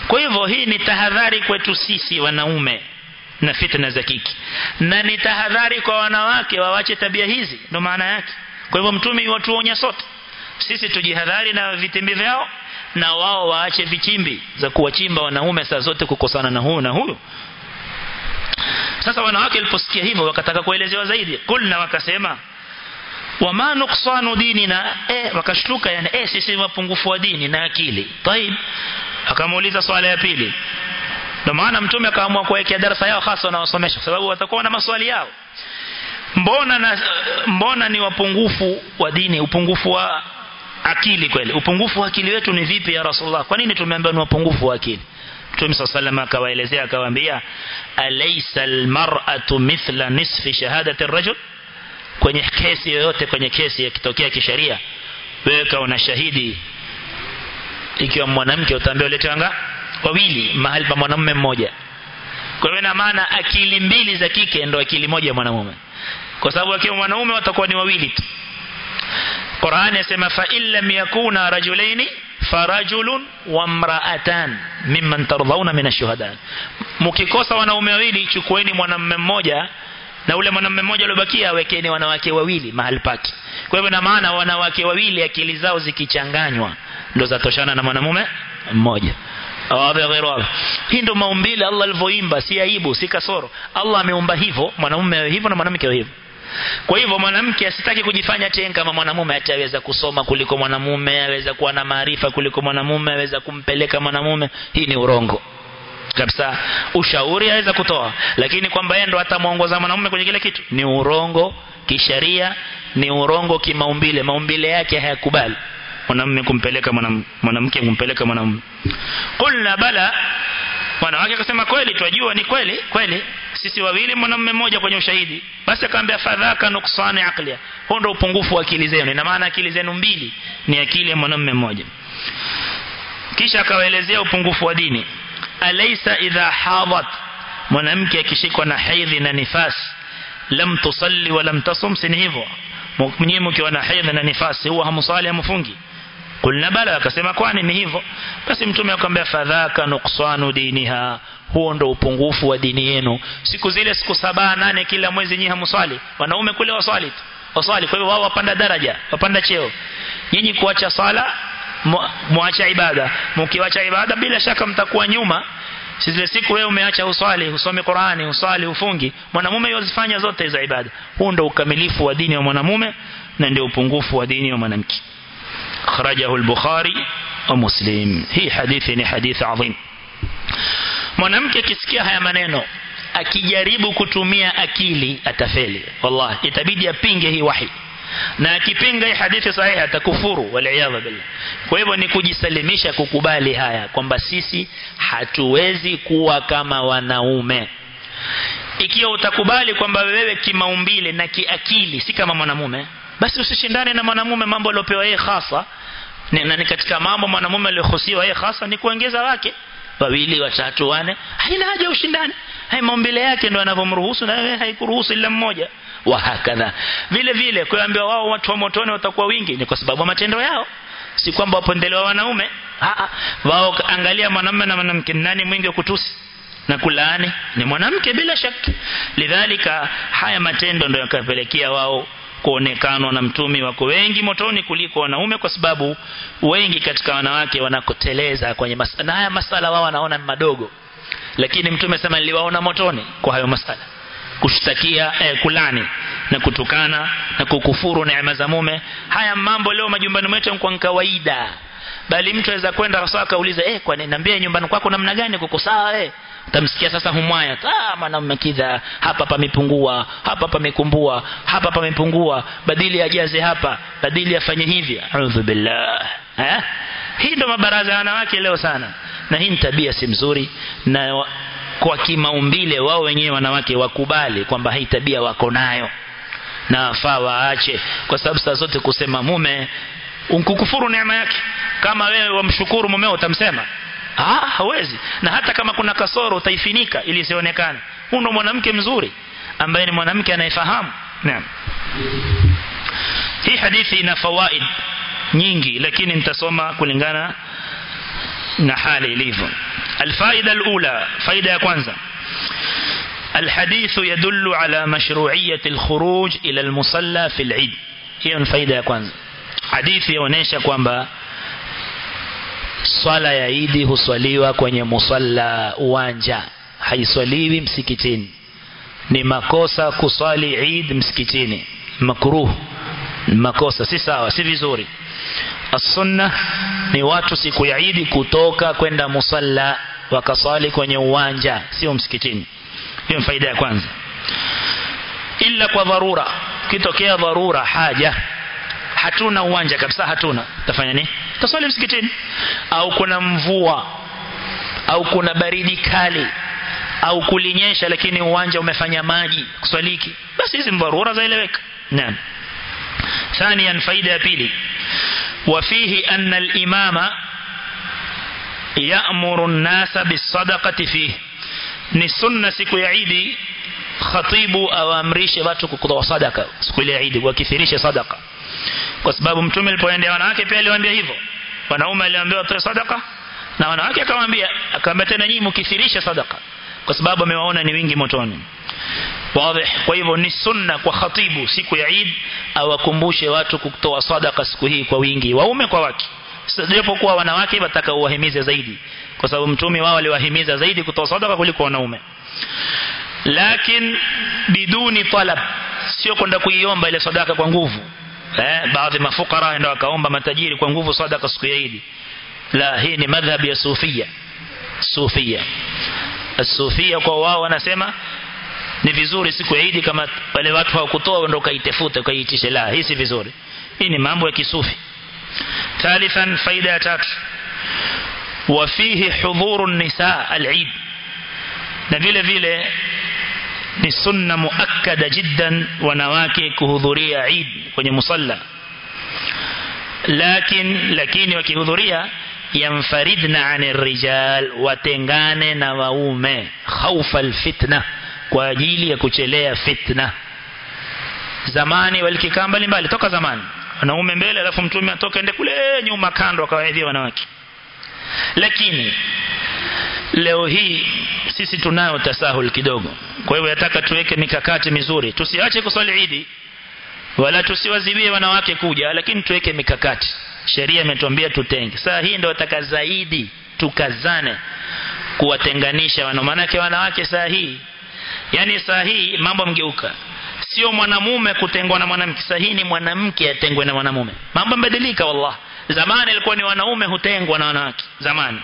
Kwa hivyo hii ni tahadhari kwetu sisi wanaume na fitna za kiki na ni tahadhari kwa wanawake wawache tabia hizi ndo maana yake. Kwa hivyo mtume watuonya sote sisi tujihadhari na vitimbi vyao na wao waache vichimbi za kuwachimba wanaume saa zote kukosana na huyu na huyu. Sasa wanawake waliposikia hivyo wakataka kuelezewa zaidi. Kulna wakasema wama nuksanu dinina? Eh wakashtuka yani eh sisi mapungufu wa dini na akili. Taib akamuuliza swala ya pili. Ndio maana mtume akaamua kuwekea darasa yao hasa na wasomesha sababu watakuwa na maswali yao. Mbona na, mbona ni wapungufu wa dini upungufu wa akili kweli. Upungufu wa akili wetu ni vipi ya rasulullah? Kwa nini tumeambiwa ni upungufu wa akili? Mtume sallallahu akawaelezea akawaambia alaysa almar'atu mithla nisfi shahadati arrajul? Kwenye kesi yoyote kwenye kesi yakitokea kisheria wewe kaona shahidi. Ikiwa mwanamke utaambiwa ulete wanga wawili mahali pa mwanamume mmoja. Kwa hiyo ina maana akili mbili za kike ndio akili moja ya mwanamume. Kwa sababu akiwa mwanaume watakuwa ni wawili tu Qur'an yasema fa illam yakuna rajulaini farajulun wa mraatan mimman tardhauna min ash-shuhada. Mkikosa wanaume wawili chukueni mwanamume mmoja na ule mwanamume mmoja aliyobakia wekeni wanawake wawili mahali pake. Kwa hivyo na maana wanawake wawili akili zao zikichanganywa ndo zatoshana na mwanamume mmoja. Hii ndo maumbile Allah alivyoimba si aibu si kasoro. Allah ameumba hivyo mwanamume hivyo na mwanamke hivyo kwa hivyo mwanamke asitaki kujifanya tena kama mwanamume ataweza kusoma kuliko mwanamume aweza kuwa na maarifa kuliko mwanamume aweza kumpeleka mwanamume. Hii ni urongo. Kabisa ushauri aweza kutoa lakini kwamba yeye ndo atamuongoza mwanamume kwenye kile kitu ni urongo kisheria ni urongo kimaumbile. Maumbile yake hayakubali mwanamume kumpeleka mwanamke kumpeleka mwanamume. Qulna bala wanawake akasema kweli twajua ni kweli kweli. Sisi wawili mwanamume mmoja kwenye ushahidi. Basi akamwambia fadhaka nuksani aqliya huo ndio upungufu wa akili zenu. Ina maana akili zenu mbili ni akili ya mwanamume mmoja. Kisha akawaelezea upungufu wa dini. Alaysa idha hadat. Mwanamke akishikwa na haidhi na nifas lam tusalli wa lam tasum sin hivyo? Mwenyewe mkiwa na haidhi na nifasi huwa hamsali hamfungi kulna bala akasema kwani ni hivyo? Basi mtume akamwambia fadhaka nuqsanu diniha huo ndo upungufu wa dini yenu. Siku zile siku saba nane kila mwezi nyinyi hamswali. Wanaume kule waswali waswali. Kwa hivyo wao wapanda daraja wapanda cheo. Nyinyi kuacha sala muacha ibada. Mkiacha ibada bila shaka mtakuwa nyuma. Zile siku wewe umeacha uswali usome Qur'ani uswali ufungi. Mwanamume yozifanya zote za ibada. Huu ndo ukamilifu wa dini wa mwanamume na ndio upungufu wa dini wa mwanamke akhrajahu al-bukhari wa muslim hii hadithi ni hadithi adhim mwanamke akisikia haya maneno akijaribu kutumia akili atafeli. Wallahi itabidi apinge hii wahi. Na akipinga hii hadithi sahihi atakufuru waliyadha billah. Kwa hivyo ni kujisalimisha kukubali haya kwamba sisi hatuwezi kuwa kama wanaume. Ikiwa utakubali kwamba wewe kimaumbile na kiakili si kama mwanamume basi usishindane na mwanamume mambo aliyopewa yeye hasa. Na ni katika mambo mwanamume aliyohusiwa yeye hasa ni kuongeza wake. Wawili watatu wane haina haja ushindane hai maumbile yake ndo anavyomruhusu na wewe haikuruhusu ila mmoja. Wa hakadha vile vile kuambiwa wao watu wa motoni watakuwa wingi ni kwa sababu ya matendo yao. Si kwamba wapendelewa wanaume. A wao angalia mwanamume na mwanamke nani mwingi kutusi? Na kulaani ni mwanamke bila shaka. Lidhalika haya matendo ndio yakapelekea wao kuonekanwa na mtumi wako wengi motoni kuliko wanaume kwa sababu wengi katika wanawake wanakoteleza kwenye masala na haya masala wao wanaona madogo. Lakini mtume sema niliwaona motoni kwa hayo masala. Kushtakia eh, kulani na kutukana na kukufuru neema za mume. Haya mambo leo majumbani mwetu kwa kawaida. Bali mtu aweza kwenda rasaa akauliza eh kwa niambie nyumbani kwako namna gani kuko sawa eh utamsikia sasa humwaya ah namna kidha hapa pamepungua hapa pamekumbua hapa pamepungua badili ajaze hapa badili afanye hivi. A'udhu billah. Eh? Hii ndo mabaraza ya wanawake leo sana. Na hii tabia si mzuri. Na kwa kimaumbile wao wenyewe wanawake wakubali kwamba hii tabia wako nayo. Na faa waache. Kwa sababu saa zote kusema mume unkukufuru neema yake. Kama wewe wamshukuru mumeo utamsema ah hawezi na hata kama kuna kasoro utaifinika ili isionekane huyo ndo mwanamke mzuri ambaye ni mwanamke anayefahamu naam hii hadithi ina fawaid nyingi lakini nitasoma kulingana na hali ilivyo الفائدة الأولى فائدة ya kwanza الحديث يدل على مشروعية الخروج إلى المصلى في العيد hiyo ni faida ya kwanza hadithi yaonesha kwamba swala ya idi huswaliwa kwenye musalla uwanja. Haiswaliwi msikitini. Ni makosa kuswali idi msikitini. Makruh. Makosa. Si sawa si vizuri. As-sunnah ni watu siku ya idi kutoka kwenda musalla wakaswali kwenye uwanja sio msikitini. Hiyo faida ya kwanza. Illa kwa dharura. Kitokea dharura haja. Hatuna uwanja kabisa hatuna. Tafanya nini taswali msikitini au kuna mvua au kuna baridi kali au kulinyesha lakini uwanja umefanya maji kuswaliki basi hizi dharura zaeleweka naam ثانيا فائده pili وفيه أن الإمام يأمر الناس بالصدقة فيه ni sunna siku ya Eid khatibu awaamrishe watu kutoa sadaka siku ya Eid wakithirishe sadaka kwa sababu mtume alipoendea wanawake pia aliwaambia hivyo. Wanaume aliambiwa watoe sadaka na wanawake akamwambia akamwambia tena nyinyi mkithirisha sadaka kwa sababu amewaona ni wingi motoni. Wazi. Kwa hivyo ni sunna kwa khatibu siku ya Eid awakumbushe watu kutoa sadaka siku hii kwa wingi waume kwa wake japokuwa wanawake wataka uwahimize zaidi kwa sababu mtume wao aliwahimiza zaidi kutoa sadaka kuliko wanaume. Lakini biduni talab sio kwenda kuiomba ile sadaka kwa nguvu eh baadhi mafukara ndio wakaomba matajiri kwa nguvu sadaka siku ya Eid la hii ni madhhab ya sufia sufia sufia kwa wao wanasema ni vizuri siku ya Eid kama wale watu hawakutoa ndio kaitefute kaiitishe la hii si vizuri hii ni mambo ya kisufi ثالثا فائده tatu وفيه حضور النساء العيد na vile vile ni sunna muakkada jiddan wanawake kuhudhuria Eid kwenye musalla lakin lakini wakihudhuria yamfaridna anir rijal watengane na waume khaufa alfitna kwa ajili ya kuchelea fitna zamani walikikaa mbali toka zamani wanaume mbele alafu mtume atoka ende kule nyuma kando akawaidhia wanawake lakini leo hii sisi tunayo tasahul kidogo. Kwa hivyo yataka tuweke mikakati mizuri. Tusiache kuswali idi wala tusiwazibie wanawake kuja lakini tuweke mikakati. Sheria imetuambia tutenge. Saa hii ndio wataka zaidi tukazane kuwatenganisha wana. Manake wanawake saa hii yani saa hii mambo mgeuka sio mwanamume kutengwa na mwanamke. Saa hii ni mwanamke atengwe na mwanamume. Mambo yamebadilika wallah. Zamani ilikuwa ni wanaume hutengwa na wanawake. Zamani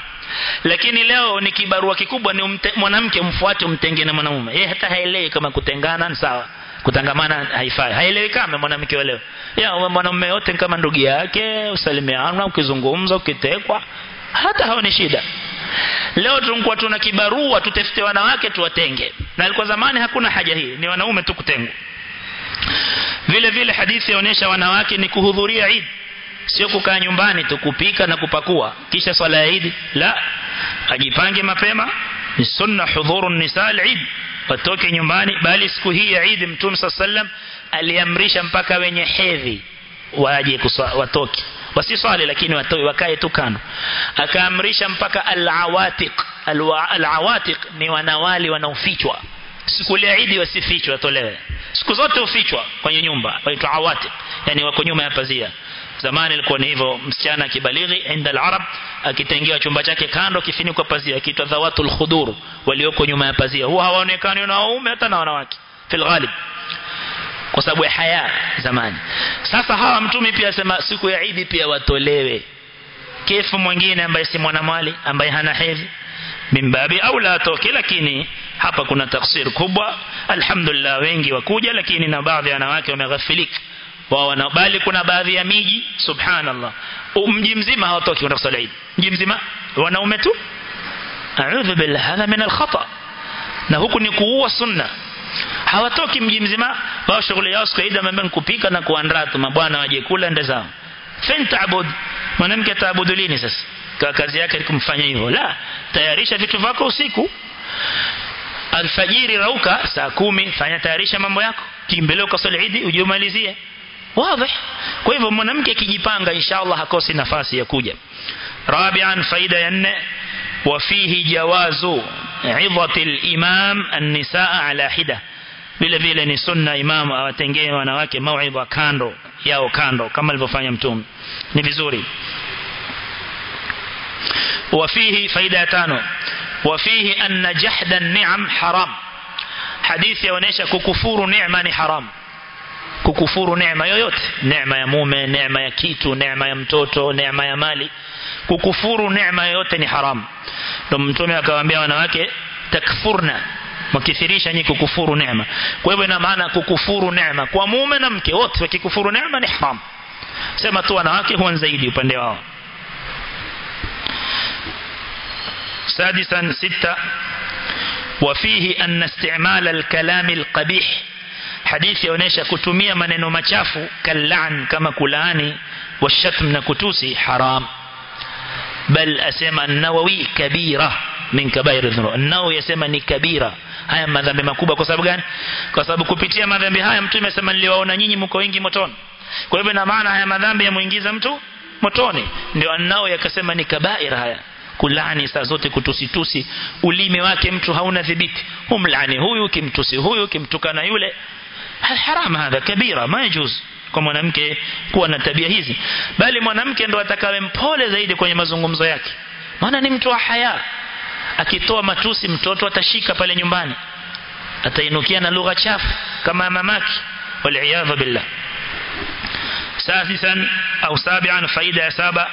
lakini leo ni kibarua kikubwa ni mwanamke mfuate umtenge na mwanamume yeye hata haelewi kama kutengana ni sawa. Kutangamana haifai. Haelewi kama mwanamke wa leo. Ya mwanamume yote kama ndugu yake usalimiana ukizungumza ukitekwa. Hata haoni shida. Leo tunakuwa tuna kibarua tutafute wanawake tuwatenge. Na ilikuwa zamani hakuna haja hii. Ni wanaume tu kutengwa. Vile vile hadithi yaonyesha wanawake ni kuhudhuria Eid sio kukaa nyumbani tu kupika na kupakua. Kisha swala ya Eid la ajipange mapema. Ni sunna hudhuru nisa al-Eid. Watoke nyumbani bali siku hii ya Eid Mtume sallam aliamrisha mpaka wenye hedhi waje watoke. Wasiswali lakini watoe wakae tu kando. Akaamrisha mpaka al-awatiq. Al-awatiq ni wanawali wanaofichwa. Siku ya Eid wasifichwe watolewe. Siku zote ufichwa kwenye nyumba waitwa awatiq. Yani wako nyuma ya pazia zamani ilikuwa ni hivyo msichana kibalighi inda al-arab akitengewa chumba chake kando kifinikwa pazia kiitwa dhawatul khudur walioko nyuma ya pazia huwa hawaonekani na waume hata na wanawake fil ghalib kwa sababu ya haya zamani sasa hawa mtume pia asema siku ya Eid pia watolewe kifu mwingine ambaye si mwanamwali ambaye hana hedhi mimbabi au la atoke lakini hapa kuna taksir kubwa alhamdulillah wengi wakuja lakini na baadhi ya wanawake wameghafilika wao wanabali kuna baadhi ya miji subhanallah mji mzima hawatoki kwenda kusali Eid mji mzima wanaume tu a'udhu billahi hadha min al-khata na huku ni kuua sunna hawatoki mji mzima wao shughuli yao siku Eid ambaye kupika na kuandaa tu mabwana waje kula ende zao fin taabud mwanamke taabudu lini sasa kwa kazi yake kumfanya hivyo la tayarisha vitu vyako usiku alfajiri rauka saa kumi fanya tayarisha mambo yako kimbeleo kasali idi ujumalizie wazi kwa hivyo mwanamke akijipanga inshallah hakosi nafasi ya kuja rabian faida ya nne وفيه جواز عظة الإمام النساء على حدة vile vile ni sunna imam awatengee wanawake mauidha kando yao kando kama alivyofanya mtume ni vizuri وفيه فائده tano وفيه أن جحد النعم حرام حديث yaonesha kukufuru neema ni haram kukufuru neema yoyote neema ya mume neema ya kitu neema ya mtoto neema ya mali kukufuru neema yoyote ni haram ndio mtume akawaambia wanawake takfurna mkithirisha nyinyi kukufuru neema kwa hivyo ina maana kukufuru neema kwa mume na mke wote wakikufuru neema ni haram sema tu wanawake huwa zaidi upande wao سادسا ستة وفيه أن استعمال الكلام القبيح hadithi yaonesha kutumia maneno machafu kalaan kama kulaani washatm na kutusi haram. Bal asema an-nawawi kabira min kabair dhunub nao yasema ni kabira. Haya madhambi makubwa kwa sababu gani? Kwa sababu kupitia madhambi haya mtume amesema niliwaona nyinyi mko wengi motoni. Kwa hivyo na maana haya madhambi yamuingiza mtu motoni. Ndio anao yakasema ni kabair haya. Kulani saa zote kutusitusi ulime wake mtu hauna dhibiti. Humlani huyu kimtusi huyu kimtukana yule haram hadha kabira majuz kwa mwanamke kuwa na tabia hizi bali mwanamke ndo atakawe mpole zaidi kwenye mazungumzo yake maana ni mtu wa haya akitoa matusi mtoto atashika pale nyumbani atainukia na lugha chafu kama mamaki wal billah سادسا أو سابعا فائدة سابع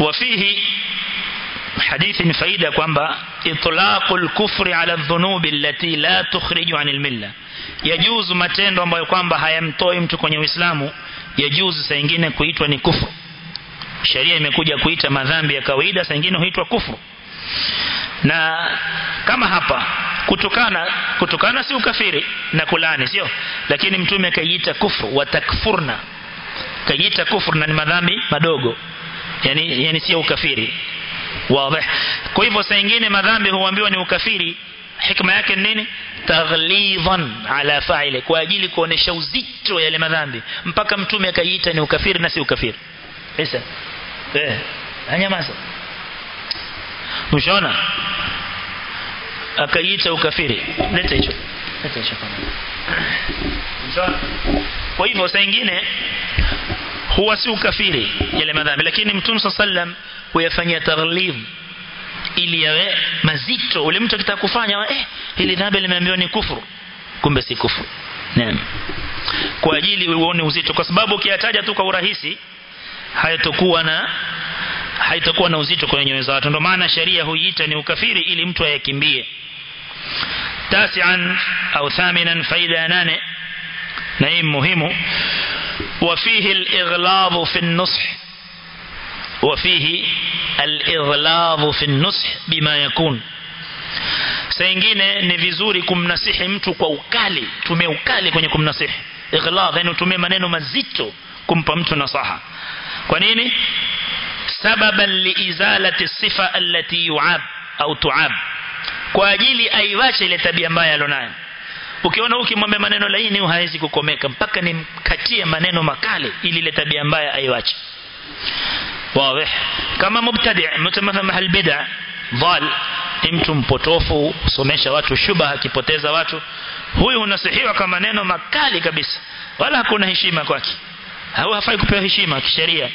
وفيه hadithi ni faida kwamba itlaqul kufri ala dhunubi allati la tukhriju anil milla. Yajuzu matendo ambayo kwamba hayamtoi mtu kwenye uislamu yajuzu saa nyingine kuitwa ni kufru. Sheria imekuja kuita madhambi ya kawaida saa nyingine huitwa kufru. Na kama hapa kutukana kutukana si ukafiri na kulani sio? Lakini mtume akaiita kufru watakfurna kaiita kufru na ni madhambi madogo. Yani yani sio ukafiri wazi. Kwa hivyo saa nyingine madhambi huambiwa ni ukafiri. Hikma yake nini? Taghlidhan ala fa'ile kwa ajili kuonesha uzito yale madhambi. Mpaka mtume akaiita ni ukafiri na si ukafiri. Isa. Eh. Anyamaza mshona akaiita ukafiri. Leta hicho. Leta hicho. Kwa hivyo saa nyingine huwa si ukafiri yale madhambi. Lakini mtume sallam huyafanyia taghlib ili yawe mazito. Ule mtu akitaka kufanya eh hili dhambi limeambiwa ni kufuru kumbe si kufuru. Naam. Kwa ajili uone uzito kwa sababu ukiyataja tu kwa urahisi hayatokuwa na haitakuwa na uzito kwenye nyoyo za watu. Ndio maana sheria huiita ni ukafiri ili mtu ayakimbie. Tasian au thaminan faida ya nane نانئ نعيم مهم وفيه الإغلاظ في النصح وفيه الإغلاظ في النصح بما يكون سينجine ni vizuri kumnasihi mtu kwa ukali tumie ukali kwenye kumnasihi ighlad yani tumie maneno mazito kumpa mtu nasaha kwa nini sababan liizalati sifa allati yu'ab au tu'ab kwa ajili aiwache ile tabia mbaya alionayo ukiona ukimwambia maneno laini hawezi kukomeka. Mpaka nimkatie maneno makali ili ile tabia mbaya aiwache. Wazi kama mubtadi' mtamatha mahal bid'a dhal mtu mpotofu kusomesha watu shubha akipoteza watu huyu unasihiwa kwa maneno makali kabisa. Wala hakuna heshima kwake. Au hafai kupewa heshima kisheria.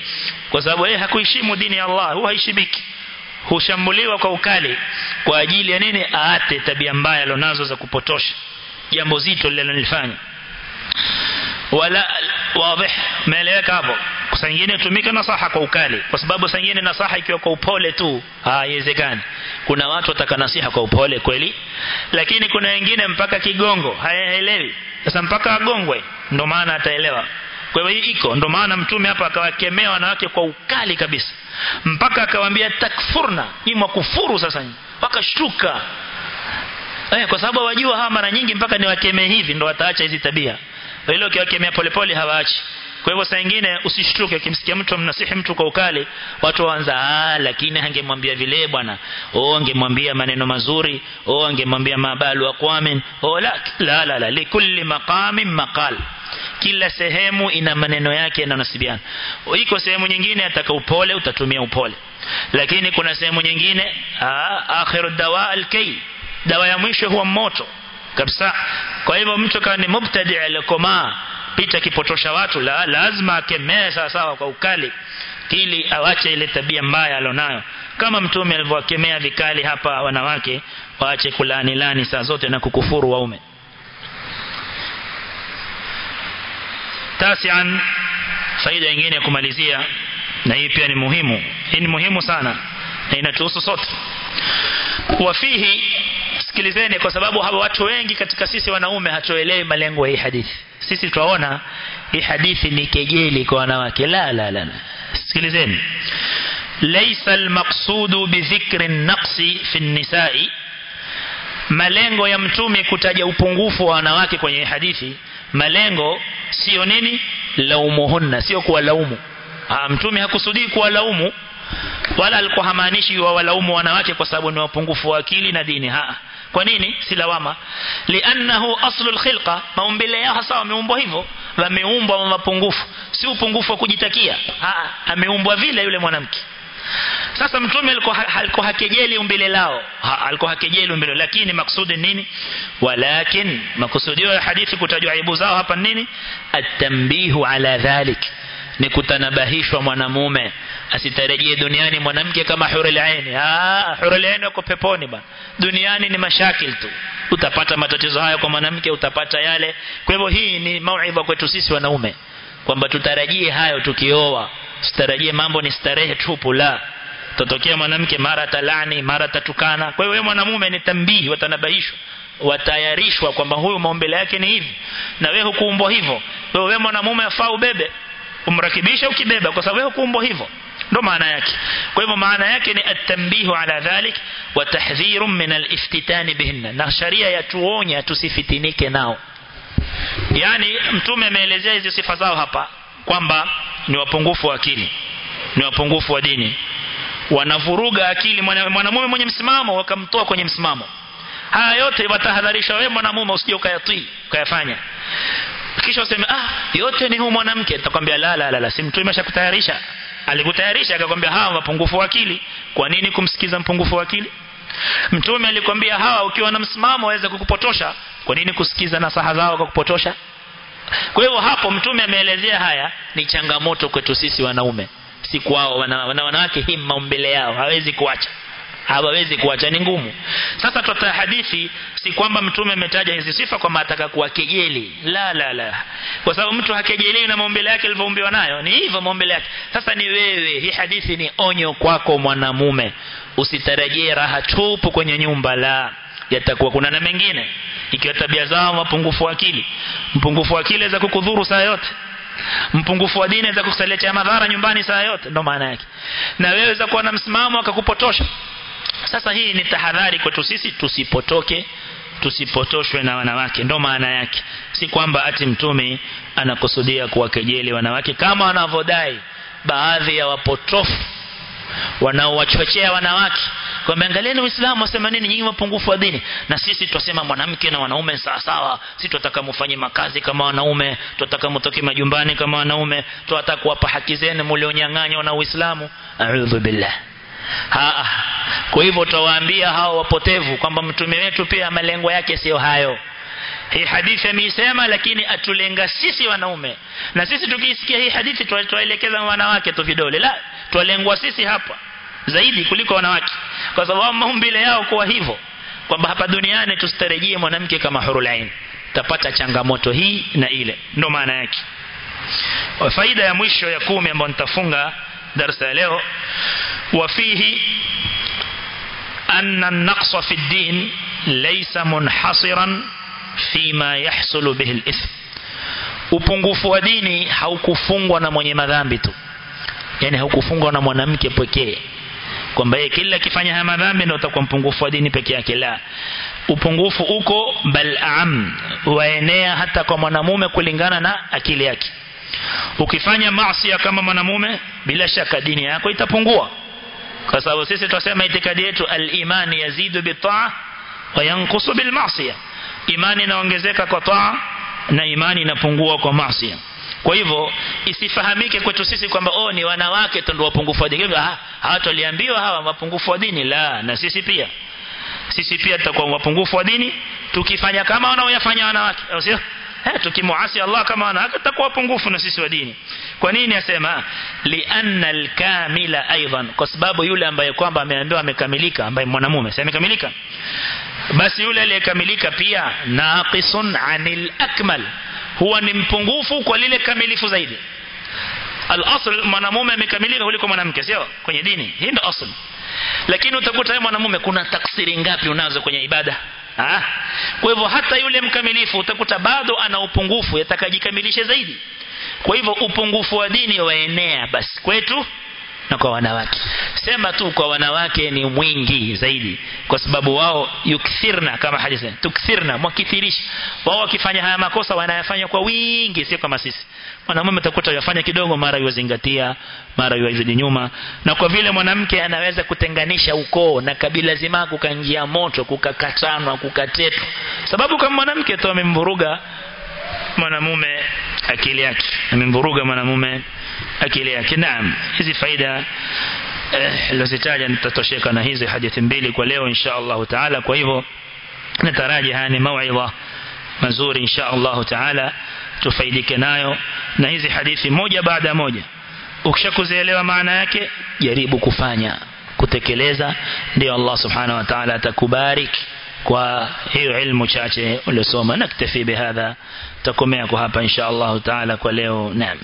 Kwa sababu yeye hakuheshimu dini ya Allah huwa haishibiki. Hushambuliwa kwa ukali kwa ajili ya nini? Aate tabia mbaya alonazo za kupotosha jambo zito lililofanya wala wazi maeleweka hapo. Saa nyingine tumika nasaha kwa ukali. Kwa sababu saa nyingine nasaha ikiwa kwa upole tu haiwezekani. Kuna watu wataka nasiha kwa upole kweli lakini kuna wengine mpaka kigongo hayaelewi. Sasa mpaka agongwe ndo maana ataelewa. Kwa hivyo hii iko ndo maana mtume hapa akawakemea wanawake kwa ukali kabisa. Mpaka akawaambia takfurna ni mwakufuru sasa wakashtuka eh kwa sababu wajua hawa mara nyingi mpaka ni wakemee hivi ndo wataacha hizi tabia. Kwa ile ukiwakemea polepole hawaachi. Kwa hivyo saa nyingine usishtuke ukimsikia mtu mnasihi mtu kwa ukali watu waanza ah lakini angemwambia vile bwana. Oh angemwambia maneno mazuri. Oh angemwambia mabalu aqwamin oh la la la, la. likulli maqamin maqal. Kila sehemu ina maneno yake yananasibiana iko sehemu nyingine ataka upole utatumia upole. Lakini kuna sehemu nyingine akhiru dawa alkay dawa ya mwisho huwa moto kabisa. Kwa hivyo mtu kama ni mubtadi alikomaa pita kipotosha watu la, lazima akemee sawa sawa kwa ukali ili awache ile tabia mbaya alionayo. Kama mtume alivyokemea vikali hapa wanawake waache kulani lani saa zote na kukufuru waume. Tasian faida nyingine ya kumalizia na hii pia ni muhimu. Hii ni muhimu sana na inatuhusu sote. Wafihi sikilizeni kwa sababu hawa watu wengi katika sisi wanaume hatuelewi malengo ya hii hadithi. Sisi twaona hii hadithi ni kejeli kwa wanawake. La la la sikilizeni. Laysa almaqsudu bidhikri naqsi fi nisai malengo ya mtume kutaja upungufu wa wanawake kwenye hadithi malengo sio nini? Laumuhunna sio kuwalaumu. Mtume hakusudii kuwalaumu wala alikuwa hamaanishi wawalaumu wanawake kwa sababu ni wapungufu wa akili na dini haa kwa nini si lawama liannahu aslul khilqa maumbile yao hasa wameumbwa hivyo wameumbwa mapungufu si upungufu wa kujitakia haa ameumbwa vile yule mwanamke sasa mtume alikuwa hakejeli umbile lao ha, alikuwa hakejeli umbile lakini maksudi nini walakin makusudio ya hadithi kutajwa aibu zao hapa nini atambihu ala dhalik ni kutanabahishwa mwanamume. Asitarajie duniani mwanamke kama hurul aini ah hurul aini uko peponi bana duniani ni mashakil tu. Utapata matatizo haya kwa mwanamke utapata yale. Kwa hivyo hii ni mauidha kwetu sisi wanaume kwamba tutarajie hayo tukioa. Sitarajie mambo ni starehe tupu la. Totokea mwanamke mara talani mara tatukana. Kwa hiyo mwanamume ni tambii watanabahishwa. Watayarishwa kwamba huyu maumbile yake ni hivi. Na wewe hukuumbwa hivyo wewe mwanamume afaa ubebe umrakibisha ukibeba kwa sababu wewe kuumbwa hivyo. Ndo maana yake. Kwa hivyo maana yake ni atambihu ala dhalik wa tahdhiru min aliftitan bihinna. Na sharia yatuonya tusifitinike nao. Yani mtume ameelezea hizi sifa zao hapa kwamba ni wapungufu wa akili ni wapungufu wa dini. Wanavuruga akili mwanamume mwenye msimamo wakamtoa kwenye msimamo. Haya yote watahadharisha wewe mwanamume usije ukayatii ukayafanya kisha useme ah yote ni huyu mwanamke. Atakwambia la la la, la. si mtume ameshakutayarisha. Alikutayarisha akakwambia hawa mapungufu wa akili. Kwa nini kumsikiza mpungufu wa akili? Mtume alikwambia hawa ukiwa na msimamo waweza kukupotosha. Kwa nini kusikiza nasaha zao kwa kupotosha? Kwa hivyo hapo mtume ameelezea haya ni changamoto kwetu sisi wanaume. Si kwao wana, wana wanawake himma maumbile yao hawezi kuacha hawawezi kuacha ni ngumu. Sasa tuta hadithi si kwamba mtume ametaja hizi sifa kwamba ataka kuwakejeli. La la la. Kwa sababu mtu hakejeliwi na maumbile yake alivyoumbiwa nayo ni hivyo maumbile yake. Sasa ni wewe hii hadithi ni onyo kwako mwanamume. Usitarajie raha tupu kwenye nyumba la. Yatakuwa kuna na mengine. Ikiwa tabia zao mapungufu wa akili. Mpungufu wa akili za kukudhuru saa yote. Mpungufu wa dini za kukuletea madhara nyumbani saa yote. Ndo maana yake. Na wewe za kuwa na msimamo akakupotosha sasa hii ni tahadhari kwetu sisi tusipotoke tusipotoshwe na wanawake. Ndo maana yake. Si kwamba ati mtume anakusudia kuwakejeli wanawake kama wanavyodai baadhi ya wapotofu wanaowachochea wanawake. Kwamba angalieni uislamu wasema nini nyinyi mapungufu wa dini. Na sisi twasema mwanamke na wanaume sawa sawa. Si twataka mfanye makazi kama wanaume twataka mtoke majumbani kama wanaume twataka kuwapa haki zenu mlionyang'anywa na uislamu. A'udhu billah Haa. Kwa hivyo utawaambia hao wapotevu kwamba mtume wetu pia malengo yake sio hayo. Hii hadithi ameisema lakini atulenga sisi wanaume. Na sisi tukisikia hii hadithi tuwaelekeza wanawake tu vidole. La, tuwalengwa sisi hapa zaidi kuliko wanawake. Kwa sababu maumbile yao kuwa hivyo. Kwamba hapa duniani tustarejie mwanamke kama hurul ain. Tapata changamoto hii na ile. Ndio maana yake. Faida ya mwisho ya kumi ambayo nitafunga darasa ya leo وفيه أن النقص في الدين ليس منحصرا فيما يحصل به الإثم upungufu wa dini haukufungwa na mwenye madhambi tu yani haukufungwa na mwanamke pekee kwamba yeye kila akifanya haya madhambi ndio utakuwa mpungufu wa dini peke yake la upungufu uko bal am waenea hata kwa mwanamume kulingana na akili yake ukifanya maasi kama mwanamume bila shaka dini yako itapungua. Kwa sababu sisi tunasema itikadi yetu al-imani yazidu bitaa wa yanqusu bil maasiya imani inaongezeka kwa taa na imani inapungua kwa maasi kwa hivyo isifahamike kwetu sisi kwamba oh ni wanawake tu ndio wapungufu wa dini. Ah hawatu waliambiwa hawa mapungufu wa dini. La na sisi pia. Sisi pia tutakuwa wapungufu wa dini tukifanya kama wanaoyafanya wanawake sio tukimuasi Allah kama wanawake tutakuwa pungufu na sisi wa dini. Kwa nini asema? Lianna alkamila aidan kwa sababu yule ambaye kwamba ameambiwa amekamilika ambaye mwanamume si amekamilika? Basi yule aliyekamilika pia naqisun anil akmal huwa ni mpungufu kwa lile kamilifu zaidi. Al-asl mwanamume amekamilika kuliko mwanamke sio? Kwenye dini hii ndio asl. Lakini utakuta wewe mwanamume kuna taksiri ngapi unazo kwenye ibada ah kwa hivyo hata yule mkamilifu utakuta bado ana upungufu yatakajikamilisha zaidi. Kwa hivyo upungufu wa dini waenea basi. Kwetu na kwa wanawake. Sema tu kwa wanawake ni mwingi zaidi kwa sababu wao yukthirna kama hadithi tukthirna mwakithirisha. Wao wakifanya haya makosa wanayafanya kwa wingi sio kama sisi. Mwanamume utakuta yafanya kidogo mara yuzingatia mara yuizidi nyuma. Na kwa vile mwanamke anaweza kutenganisha ukoo na kabila zima kukangia moto kukakatanwa kukatetwa. Sababu kama mwanamke tu amemvuruga mwanamume akili yake amemvuruga mwanamume akili yake naam hizi faida eh, lazitaja nitatosheka na hizi hadithi mbili kwa leo insha Allah taala kwa hivyo nataraji haya ni mauidha mazuri insha Allah taala tufaidike nayo na hizi hadithi moja baada ya moja ukishakuzielewa maana yake jaribu kufanya kutekeleza ndio Allah subhanahu wa ta'ala atakubariki kwa hiyo ilmu chache uliosoma naktafi bihadha takomea kwa hapa insha Allah taala kwa leo. Naam